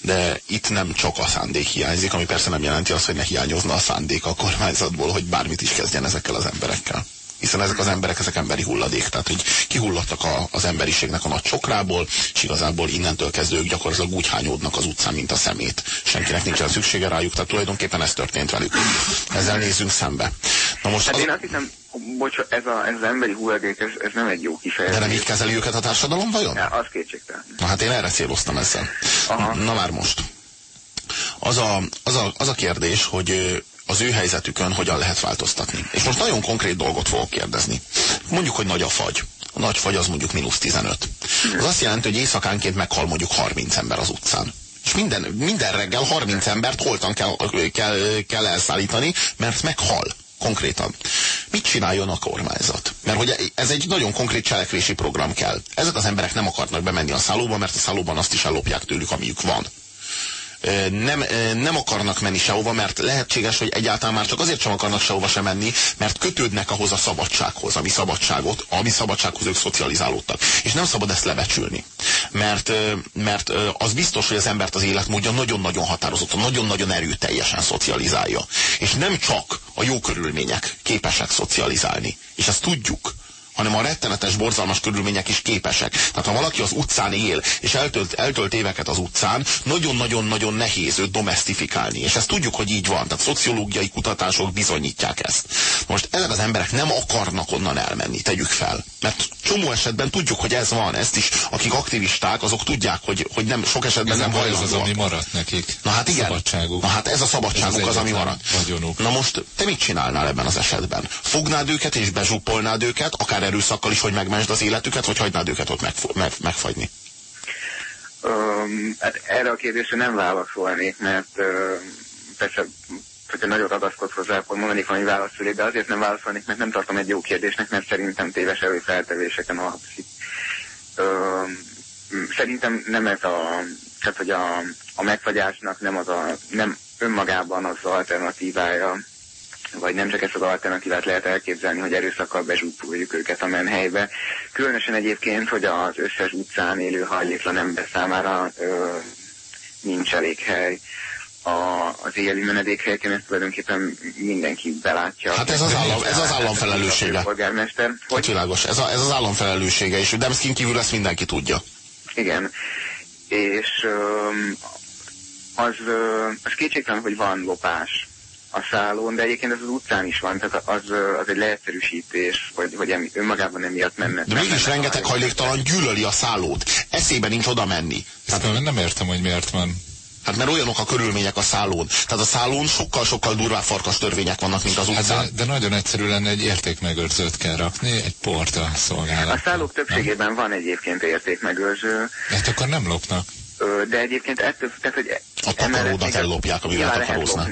de itt nem csak a szándék hiányzik, ami persze nem jelenti azt, hogy ne hiányozna a szándék a kormányzatból, hogy bármit is kezdjen ezekkel az emberekkel. Hiszen ezek az emberek, ezek emberi hulladék, tehát hogy kihullottak a, az emberiségnek a nagy csokrából, és igazából innentől kezdve ők gyakorlatilag úgy hányódnak az utcán, mint a szemét. Senkinek nincsen szüksége rájuk, tehát tulajdonképpen ez történt velük. Ezzel nézzünk szembe. Na most hát az... én azt hiszem, bocs, ez, a, ez az emberi hulladék, ez, ez nem egy jó kifejezés. De nem így kezeli őket a társadalom vajon? Ja, az kétségtelen. Na hát én erre céloztam ezzel. Aha. Na már most. Az a, az, a, az a kérdés, hogy az ő helyzetükön hogyan lehet változtatni. És most nagyon konkrét dolgot fogok kérdezni. Mondjuk, hogy nagy a fagy. A nagy fagy az mondjuk mínusz 15. Az azt jelenti, hogy éjszakánként meghal mondjuk 30 ember az utcán. És minden, minden reggel 30 embert holtan kell, kell, kell elszállítani, mert meghal konkrétan. Mit csináljon a kormányzat? Mert hogy ez egy nagyon konkrét cselekvési program kell. Ezek az emberek nem akarnak bemenni a szállóba, mert a szállóban azt is ellopják tőlük, amiük van nem, nem akarnak menni sehova, mert lehetséges, hogy egyáltalán már csak azért sem akarnak sehova sem menni, mert kötődnek ahhoz a szabadsághoz, ami szabadságot, ami szabadsághoz ők szocializálódtak. És nem szabad ezt lebecsülni. Mert, mert az biztos, hogy az embert az életmódja nagyon-nagyon határozottan, nagyon-nagyon erőteljesen szocializálja. És nem csak a jó körülmények képesek szocializálni. És ezt tudjuk hanem a rettenetes, borzalmas körülmények is képesek. Tehát ha valaki az utcán él, és eltölt, eltölt éveket az utcán, nagyon-nagyon-nagyon nehéz őt domestifikálni. És ezt tudjuk, hogy így van. Tehát szociológiai kutatások bizonyítják ezt. Most ezek az emberek nem akarnak onnan elmenni, tegyük fel. Mert csomó esetben tudjuk, hogy ez van. Ezt is, akik aktivisták, azok tudják, hogy, hogy nem sok esetben ez nem baj, ez az, ami maradt nekik. Na hát igen. Szabadságuk. Na hát ez a szabadságuk ez az, az ami maradt. Vagyonuk. Na most te mit csinálnál ebben az esetben? Fognád őket és bezsúpolnád őket, akár erőszakkal is, hogy megmentsd az életüket, vagy hagynád őket ott meg, meg, megfagyni? Um, hát erre a kérdésre nem válaszolnék, mert uh, persze, hogyha nagyon ragaszkodsz hozzá, akkor mondanék valami válaszolni, de azért nem válaszolnék, mert nem tartom egy jó kérdésnek, mert szerintem téves előfeltevéseken alapszik. Um, szerintem nem ez a, tehát hogy a, a megfagyásnak nem az a, nem önmagában az alternatívája vagy nem csak ezt az alternatívát lehet elképzelni, hogy erőszakkal bezsúpoljuk őket a menhelybe. Különösen egyébként, hogy az összes utcán élő hajléklan ember számára ö, nincs elég hely. A, az éjjeli menedékhelyeken ezt tulajdonképpen mindenki belátja. Hát ez az állam, ez az állam felelőssége. Polgármester. Hogy? Hát világos, ez, a, ez az állam felelőssége, és Demszkin kívül ezt mindenki tudja. Igen. És az, az kétségtelen, hogy van lopás a szálon, de egyébként ez az utcán is van, tehát az, az egy leegyszerűsítés, hogy, hogy önmagában emiatt menne. De mégis rengeteg hajléktalan gyűlöli a szállót. Eszébe nincs oda menni. Tehát nem értem, hogy miért van. Hát mert olyanok a körülmények a szállón. Tehát a szállón sokkal-sokkal durvább farkas törvények vannak, mint az utcán. Hát de, de nagyon egyszerű lenne egy értékmegőrzőt kell rakni, egy porta szolgálat. A szállók többségében nem? van egyébként értékmegőrző. Hát akkor nem lopnak. De egyébként ettől, tehát hogy a takaródat ellopják, amivel takaróznak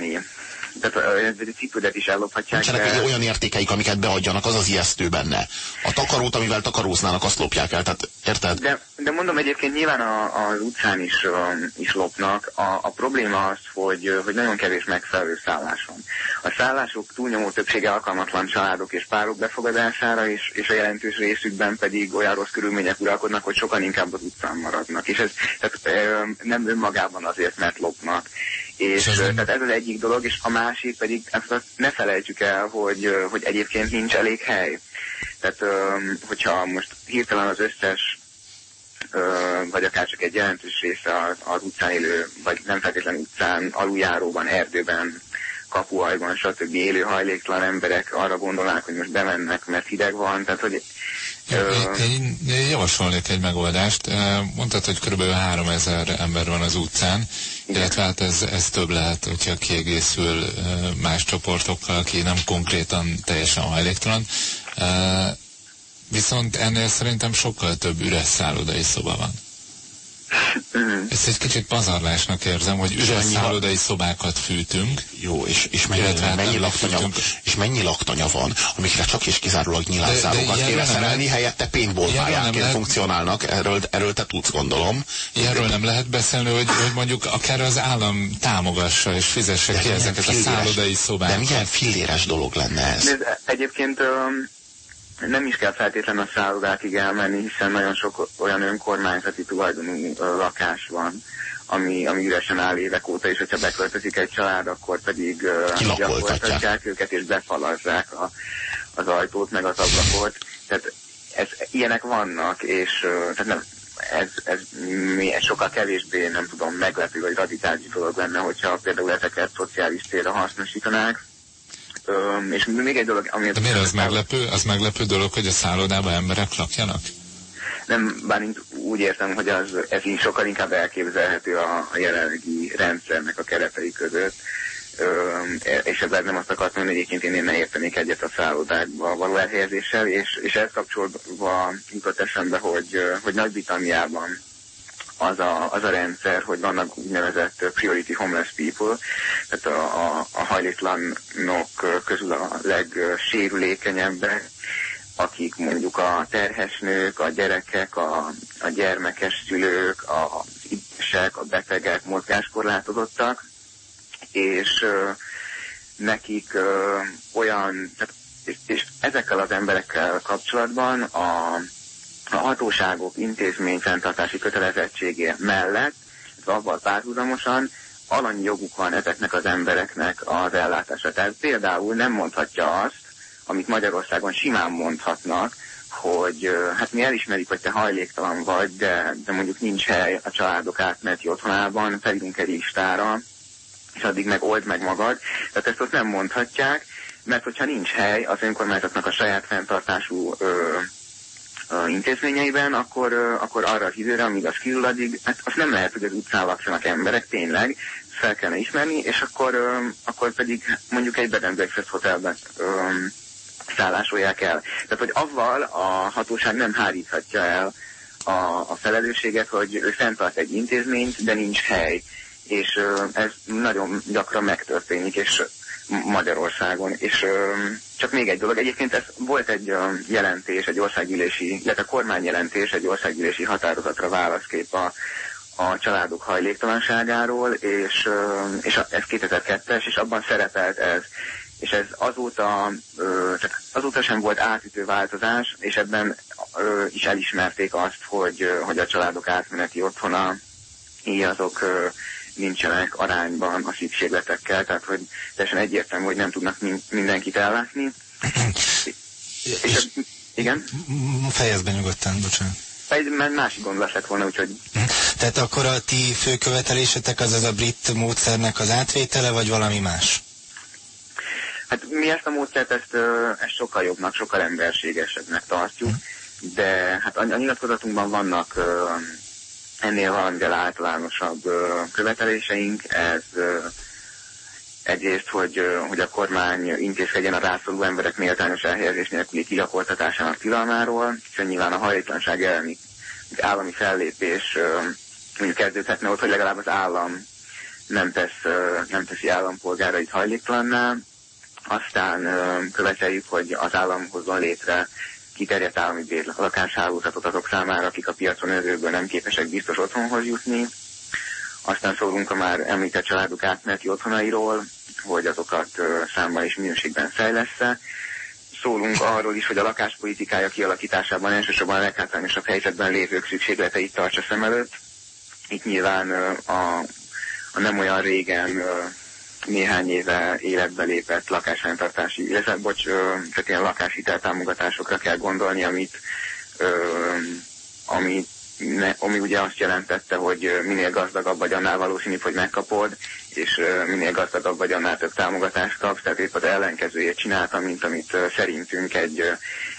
tehát a cipődet is ellophatják. Nincsenek olyan értékeik, amiket beadjanak, az az ijesztő benne. A takarót, amivel takaróznának, azt lopják el, tehát érted? De, de mondom egyébként nyilván a, az utcán is, uh, is lopnak. A, a probléma az, hogy, hogy nagyon kevés megfelelő szállás van. A szállások túlnyomó többsége alkalmatlan családok és párok befogadására, és, és a jelentős részükben pedig olyan rossz körülmények uralkodnak, hogy sokan inkább az utcán maradnak. És ez tehát, nem önmagában azért, mert lopnak. És tehát ez az egyik dolog, és a másik pedig, ezt ne felejtsük el, hogy, hogy egyébként nincs elég hely. Tehát, hogyha most hirtelen az összes vagy akár csak egy jelentős része az utcán élő, vagy nem feltétlenül utcán, aluljáróban, erdőben, kapuajban, stb. élő hajléktalan emberek arra gondolnak, hogy most bemennek, mert hideg van, tehát hogy én, én javasolnék egy megoldást. Mondtad, hogy kb. 3000 ember van az utcán, Igen. illetve hát ez, ez több lehet, hogyha kiegészül más csoportokkal, aki nem konkrétan teljesen hajléktalan. Viszont ennél szerintem sokkal több üres szállodai szoba van. Ezt egy kicsit pazarlásnak érzem, hogy üres szállodai szobákat fűtünk. Jó, és, és mennyi, hát mennyi, laktanya, és mennyi laktanya van, amikre csak és kizárólag nyilászárokat kéne szerelni, helyette paintball funkcionálnak, erről, erről te tudsz, gondolom. Erről nem lehet beszélni, hogy, hogy mondjuk akár az állam támogassa és fizesse de ki ezeket filléres, a szállodai szobákat. De milyen filléres dolog lenne ez? De egyébként um, nem is kell feltétlenül a szállodákig elmenni, hiszen nagyon sok olyan önkormányzati tulajdonú lakás van, ami, ami üresen áll évek óta, és hogyha beköltözik egy család, akkor pedig gyakorlatják őket, és befalazzák a, az ajtót, meg az ablakot. Tehát ez, ilyenek vannak, és tehát nem, ez, ez, mi, ez sokkal kevésbé, nem tudom, meglepő vagy radikális dolog lenne, hogyha például ezeket szociális célra hasznosítanák Um, és még egy dolog, ami... De miért az meglepő? Az meglepő dolog, hogy a szállodában emberek lakjanak? Nem, bármint úgy értem, hogy az, ez így sokkal inkább elképzelhető a, a jelenlegi rendszernek a keretei között. Um, és ezzel nem azt akartam, hogy egyébként én, én ne értenék egyet a szállodákba való elhelyezéssel, és, és ezt kapcsolva jutott eszembe, hogy, hogy Nagy-Britanniában az a, az a rendszer, hogy vannak úgynevezett priority homeless people, tehát a, a, a hajléktalanok közül a legsérülékenyebbek, akik mondjuk a terhes nők, a gyerekek, a, a gyermekes szülők, az idősek, a betegek, mozgáskorlátozottak, és ö, nekik ö, olyan, tehát, és, és ezekkel az emberekkel kapcsolatban a, a hatóságok intézményfenntartási kötelezettsége mellett, avval párhuzamosan alany joguk van ezeknek az embereknek az ellátása. Tehát például nem mondhatja azt, amit Magyarországon simán mondhatnak, hogy hát mi elismerjük, hogy te hajléktalan vagy, de, de mondjuk nincs hely a családok átmeneti otthonában, felírunk egy listára, és addig meg old meg magad. Tehát ezt ott nem mondhatják, mert hogyha nincs hely az önkormányzatnak a saját fenntartású ö, intézményeiben, akkor, akkor arra az időre, amíg az kiül, addig, hát azt nem lehet, hogy az utcán lakszanak emberek, tényleg, fel kellene ismerni, és akkor, akkor pedig mondjuk egy bed and breakfast hotelben szállásolják el. Tehát, hogy avval a hatóság nem háríthatja el a, a felelősséget, hogy ő fenntart egy intézményt, de nincs hely. És ez nagyon gyakran megtörténik, és Magyarországon. És ö, csak még egy dolog, egyébként ez volt egy ö, jelentés, egy országgyűlési, illetve kormányjelentés, egy országgyűlési határozatra válaszkép a, a családok hajléktalanságáról, és, ö, és a, ez 2002-es, és abban szerepelt ez és ez azóta, ö, tehát azóta sem volt átütő változás, és ebben ö, is elismerték azt, hogy, ö, hogy a családok átmeneti otthona, így azok ö, nincsenek arányban a szükségletekkel, tehát hogy teljesen egyértelmű, hogy nem tudnak mindenkit ellátni. és, igen? Fejezd be nyugodtan, bocsánat. Egy másik gondolat lett volna, úgyhogy... Tehát akkor a ti fő követelésetek az az a brit módszernek az átvétele, vagy valami más? Hát mi ezt a módszert, ezt, ezt sokkal jobbnak, sokkal emberségesebbnek tartjuk, de hát a nyilatkozatunkban vannak ennél valamivel általánosabb követeléseink. Ez egyrészt, hogy, hogy a kormány intézkedjen a rászoruló emberek méltányos elhelyezés nélküli kilakoltatásának tilalmáról, hiszen nyilván a hajléktalanság elleni állami fellépés mondjuk kezdődhetne ott, hogy legalább az állam nem, tesz, nem teszi állampolgárait hajléktalannál, aztán követeljük, hogy az állam hozzon létre kiterjedt állami bérlakáshálózatot azok számára, akik a piacon őrőből nem képesek biztos otthonhoz jutni. Aztán szólunk a már említett családok átmeneti otthonairól, hogy azokat számban és minőségben fejlesz Szólunk arról is, hogy a lakáspolitikája kialakításában elsősorban a leghátrányosabb helyzetben lévők szükségleteit tartsa szem előtt. Itt nyilván a, a nem olyan régen néhány éve életbe lépett lakásfenntartási, illetve bocs, csak ilyen lakáshitel támogatásokra kell gondolni, amit, ami, ne, ami ugye azt jelentette, hogy minél gazdagabb vagy, annál valószínűbb, hogy megkapod, és minél gazdagabb vagy, annál több támogatást kapsz, tehát épp az ellenkezőjét csináltam, mint amit szerintünk egy,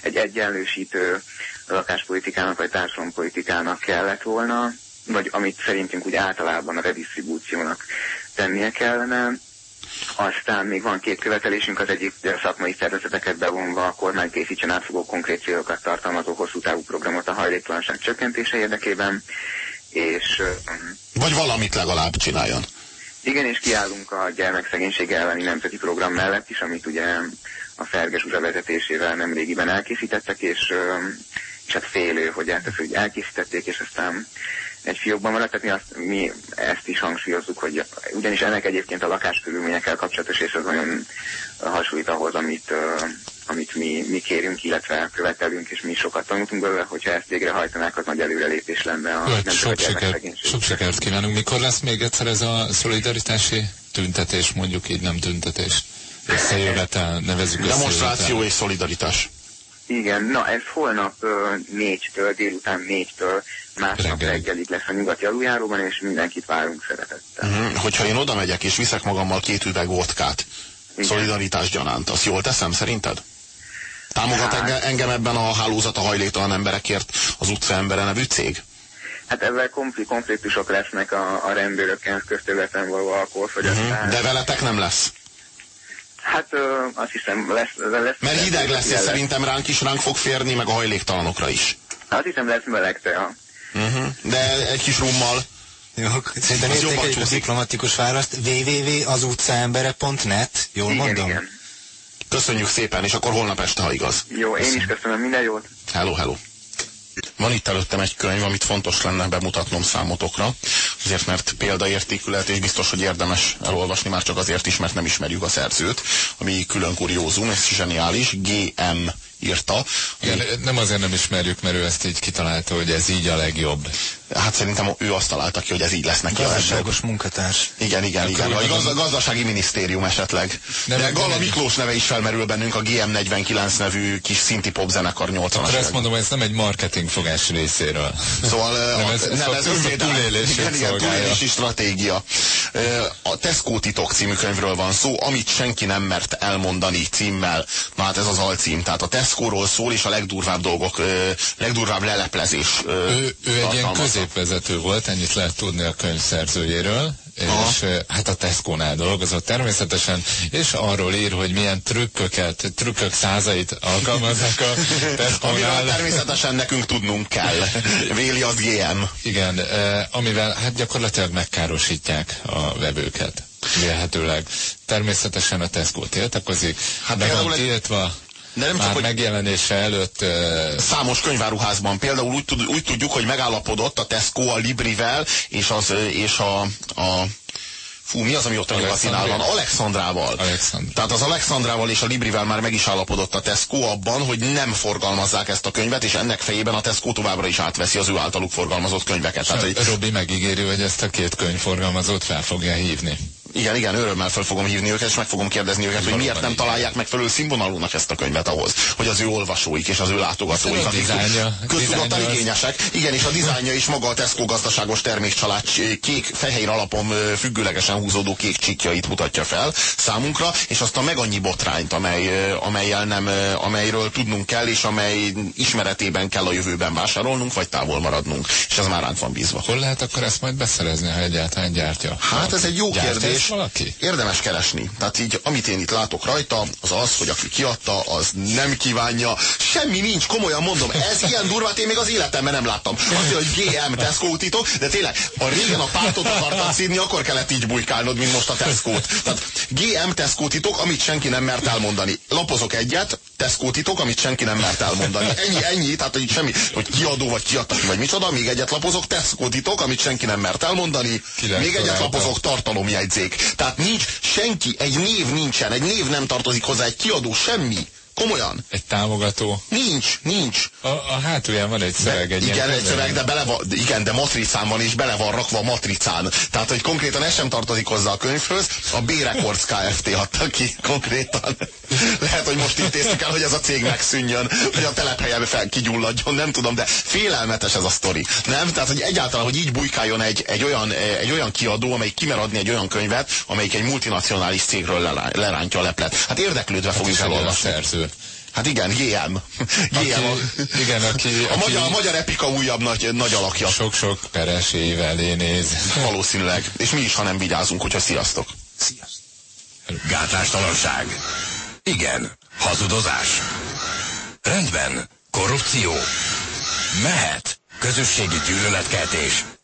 egy egyenlősítő lakáspolitikának vagy társadalompolitikának kellett volna, vagy amit szerintünk úgy általában a redistribúciónak tennie kellene. Aztán még van két követelésünk, az egyik a szakmai szervezeteket bevonva a kormány készítsen átfogó konkrét célokat tartalmazó hosszú távú programot a hajléktalanság csökkentése érdekében, és... Vagy valamit legalább csináljon. Igen, és kiállunk a gyermekszegénység elleni nemzeti program mellett is, amit ugye a Ferges Uzsa vezetésével nem régiben elkészítettek, és, hát félő, hogy ezt, hogy elkészítették, és aztán egy fiókban maradt, tehát mi, azt, mi ezt is hangsúlyozzuk, hogy ugyanis ennek egyébként a lakáskörülményekkel kapcsolatos és az nagyon hasonlít ahhoz, amit, uh, amit mi, mi kérünk, illetve követelünk, és mi sokat tanultunk belőle, hogyha ezt végrehajtanák, az nagy előrelépés lenne a nem sok, siker, sok sikert kívánunk. Mikor lesz még egyszer ez a szolidaritási tüntetés, mondjuk így nem tüntetés? (laughs) Összejövetel, nevezük Demonstráció és szolidaritás. Igen, na ez holnap négytől, délután négytől másnap Reggel. reggelig lesz a nyugati aluljáróban, és mindenkit várunk szeretettel. Uh-huh. Hogyha én oda megyek, és viszek magammal két üveg vodkát, Igen. szolidaritás gyanánt, azt jól teszem szerinted? Támogat hát, engem ebben a hálózat a hajléktalan emberekért az utca embere nevű cég? Hát ezzel konfliktusok lesznek a, a rendőrökkel közterületen való alkoholfogyasztás. Uh-huh. De veletek nem lesz? Hát ö, azt hiszem lesz, lesz. Mert hideg lesz, és szerintem ránk is ránk fog férni, meg a hajléktalanokra is. Azt hiszem lesz meleg tea. Uh-huh. De egy kis rummal. Jó, szerintem értékeljük a diplomatikus választ. www.azutcaembere.net, jól Igen, mondom? igen. Köszönjük szépen, és akkor holnap este, ha igaz. Jó, én is köszönöm, minden jót. Hello, hello. Van itt előttem egy könyv, amit fontos lenne bemutatnom számotokra, azért mert példaértékű lehet, és biztos, hogy érdemes elolvasni, már csak azért is, mert nem ismerjük a szerzőt, ami külön kuriózum, és zseniális, GM írta. Igen, nem azért nem ismerjük, mert ő ezt így kitalálta, hogy ez így a legjobb. Hát szerintem ő azt találta ki, hogy ez így lesz neki a. Gazdaságos munkatárs. Igen, igen, igen. Vagy gazda, gazdasági minisztérium esetleg. Nem, De nem. Miklós neve is felmerül bennünk, a GM49 nevű kis szinti popzenekar 80-as Akkor ezt években. mondom, hogy ez nem egy marketing fogás részéről. Szóval Nem, a, ez- nem, a- ez ez a túlélését igen, igen, túlélési stratégia. A Tesco titok című könyvről van szó, amit senki nem mert elmondani címmel. Na hát ez az alcím. Tehát a Tesco-ról szól, és a legdurvább dolgok, legdurvább leleplezés. Ő, ő egy ilyen középvezető volt, ennyit lehet tudni a könyv szerzőjéről, Aha. és hát a Tesco-nál dolgozott természetesen, és arról ír, hogy milyen trükköket, trükkök százait alkalmaznak a (laughs) Tesco-nál. természetesen nekünk tudnunk kell. Véli az GM. Igen, amivel hát gyakorlatilag megkárosítják a vevőket. Vélhetőleg. Természetesen a Tesco tiltakozik, Hát be van tiltva, De nem csak, már hogy megjelenése előtt eh, számos könyváruházban. Például úgy, tud, úgy tudjuk, hogy megállapodott a Tesco a Librivel és, az, és a, a Fú, mi az, ami ott a nyugatinál van? Alexandrával. Alexandra. Tehát az Alexandrával és a Librivel már meg is állapodott a Tesco abban, hogy nem forgalmazzák ezt a könyvet, és ennek fejében a Tesco továbbra is átveszi az ő általuk forgalmazott könyveket. Tehát, hogy Robi megígéri, hogy ezt a két könyvforgalmazót fel fogja hívni. Igen, igen, örömmel fel fogom hívni őket, és meg fogom kérdezni őket, hogy miért nem találják megfelelő színvonalúnak ezt a könyvet ahhoz, hogy az ő olvasóik és az ő látogatóik, akik köztudottan igényesek. Igen, és a dizájnja is maga a Tesco gazdaságos termékcsalád kék, fehér alapon ö, függőlegesen húzódó kék csíkjait mutatja fel számunkra, és azt a meg annyi botrányt, amely, ö, amelyel nem, amelyről tudnunk kell, és amely ismeretében kell a jövőben vásárolnunk, vagy távol maradnunk. És ez már ránk van bízva. Hol lehet akkor ezt majd beszerezni, ha egyáltalán gyártja? Hát ez egy jó kérdés. Valaki? Érdemes keresni. Tehát így, amit én itt látok rajta, az az, hogy aki kiadta, az nem kívánja. Semmi nincs, komolyan mondom. Ez ilyen durvát én még az életemben nem láttam. Azt hogy GM Tesco titok, de tényleg, a régen a pártot akartad szídni, akkor kellett így bujkálnod, mint most a Tesco-t. Tehát GM Tesco titok, amit senki nem mert elmondani. Lapozok egyet, Tesco titok, amit senki nem mert elmondani. Ennyi, ennyi, tehát hogy semmi, hogy kiadó vagy kiadta ki, vagy micsoda, még egyet lapozok, Tesco titok, amit senki nem mert elmondani. Kilenc Még egyet lapozok, tartalomjegyzék. Tehát nincs senki, egy név nincsen, egy név nem tartozik hozzá, egy kiadó, semmi. Komolyan. Egy támogató. Nincs, nincs. A, a hátulján van egy szöveg. Egy igen, egy szöveg, de bele van, igen, de matricán van, és bele van rakva a matricán. Tehát, hogy konkrétan ez sem tartozik hozzá a könyvhöz, a B Records Kft. adta ki konkrétan. Lehet, hogy most intéztük el, hogy ez a cég megszűnjön, hogy a telephelyen fel kigyulladjon, nem tudom, de félelmetes ez a sztori. Nem? Tehát, hogy egyáltalán, hogy így bujkáljon egy, egy, olyan, egy olyan kiadó, amelyik kimer adni egy olyan könyvet, amelyik egy multinacionális cégről lerá- lerántja a leplet. Hát érdeklődve fogjuk és a elolvasni. Hát igen. Aki, GM a, igen, aki, a, aki magyar, a magyar epika újabb nagy, nagy alakja. sok-sok peres év elé néz. Valószínűleg. És mi is, ha nem vigyázunk, hogyha sziasztok. Gátlástalanság. Igen. Hazudozás. Rendben. Korrupció. Mehet. Közösségi gyűlöletkeltés.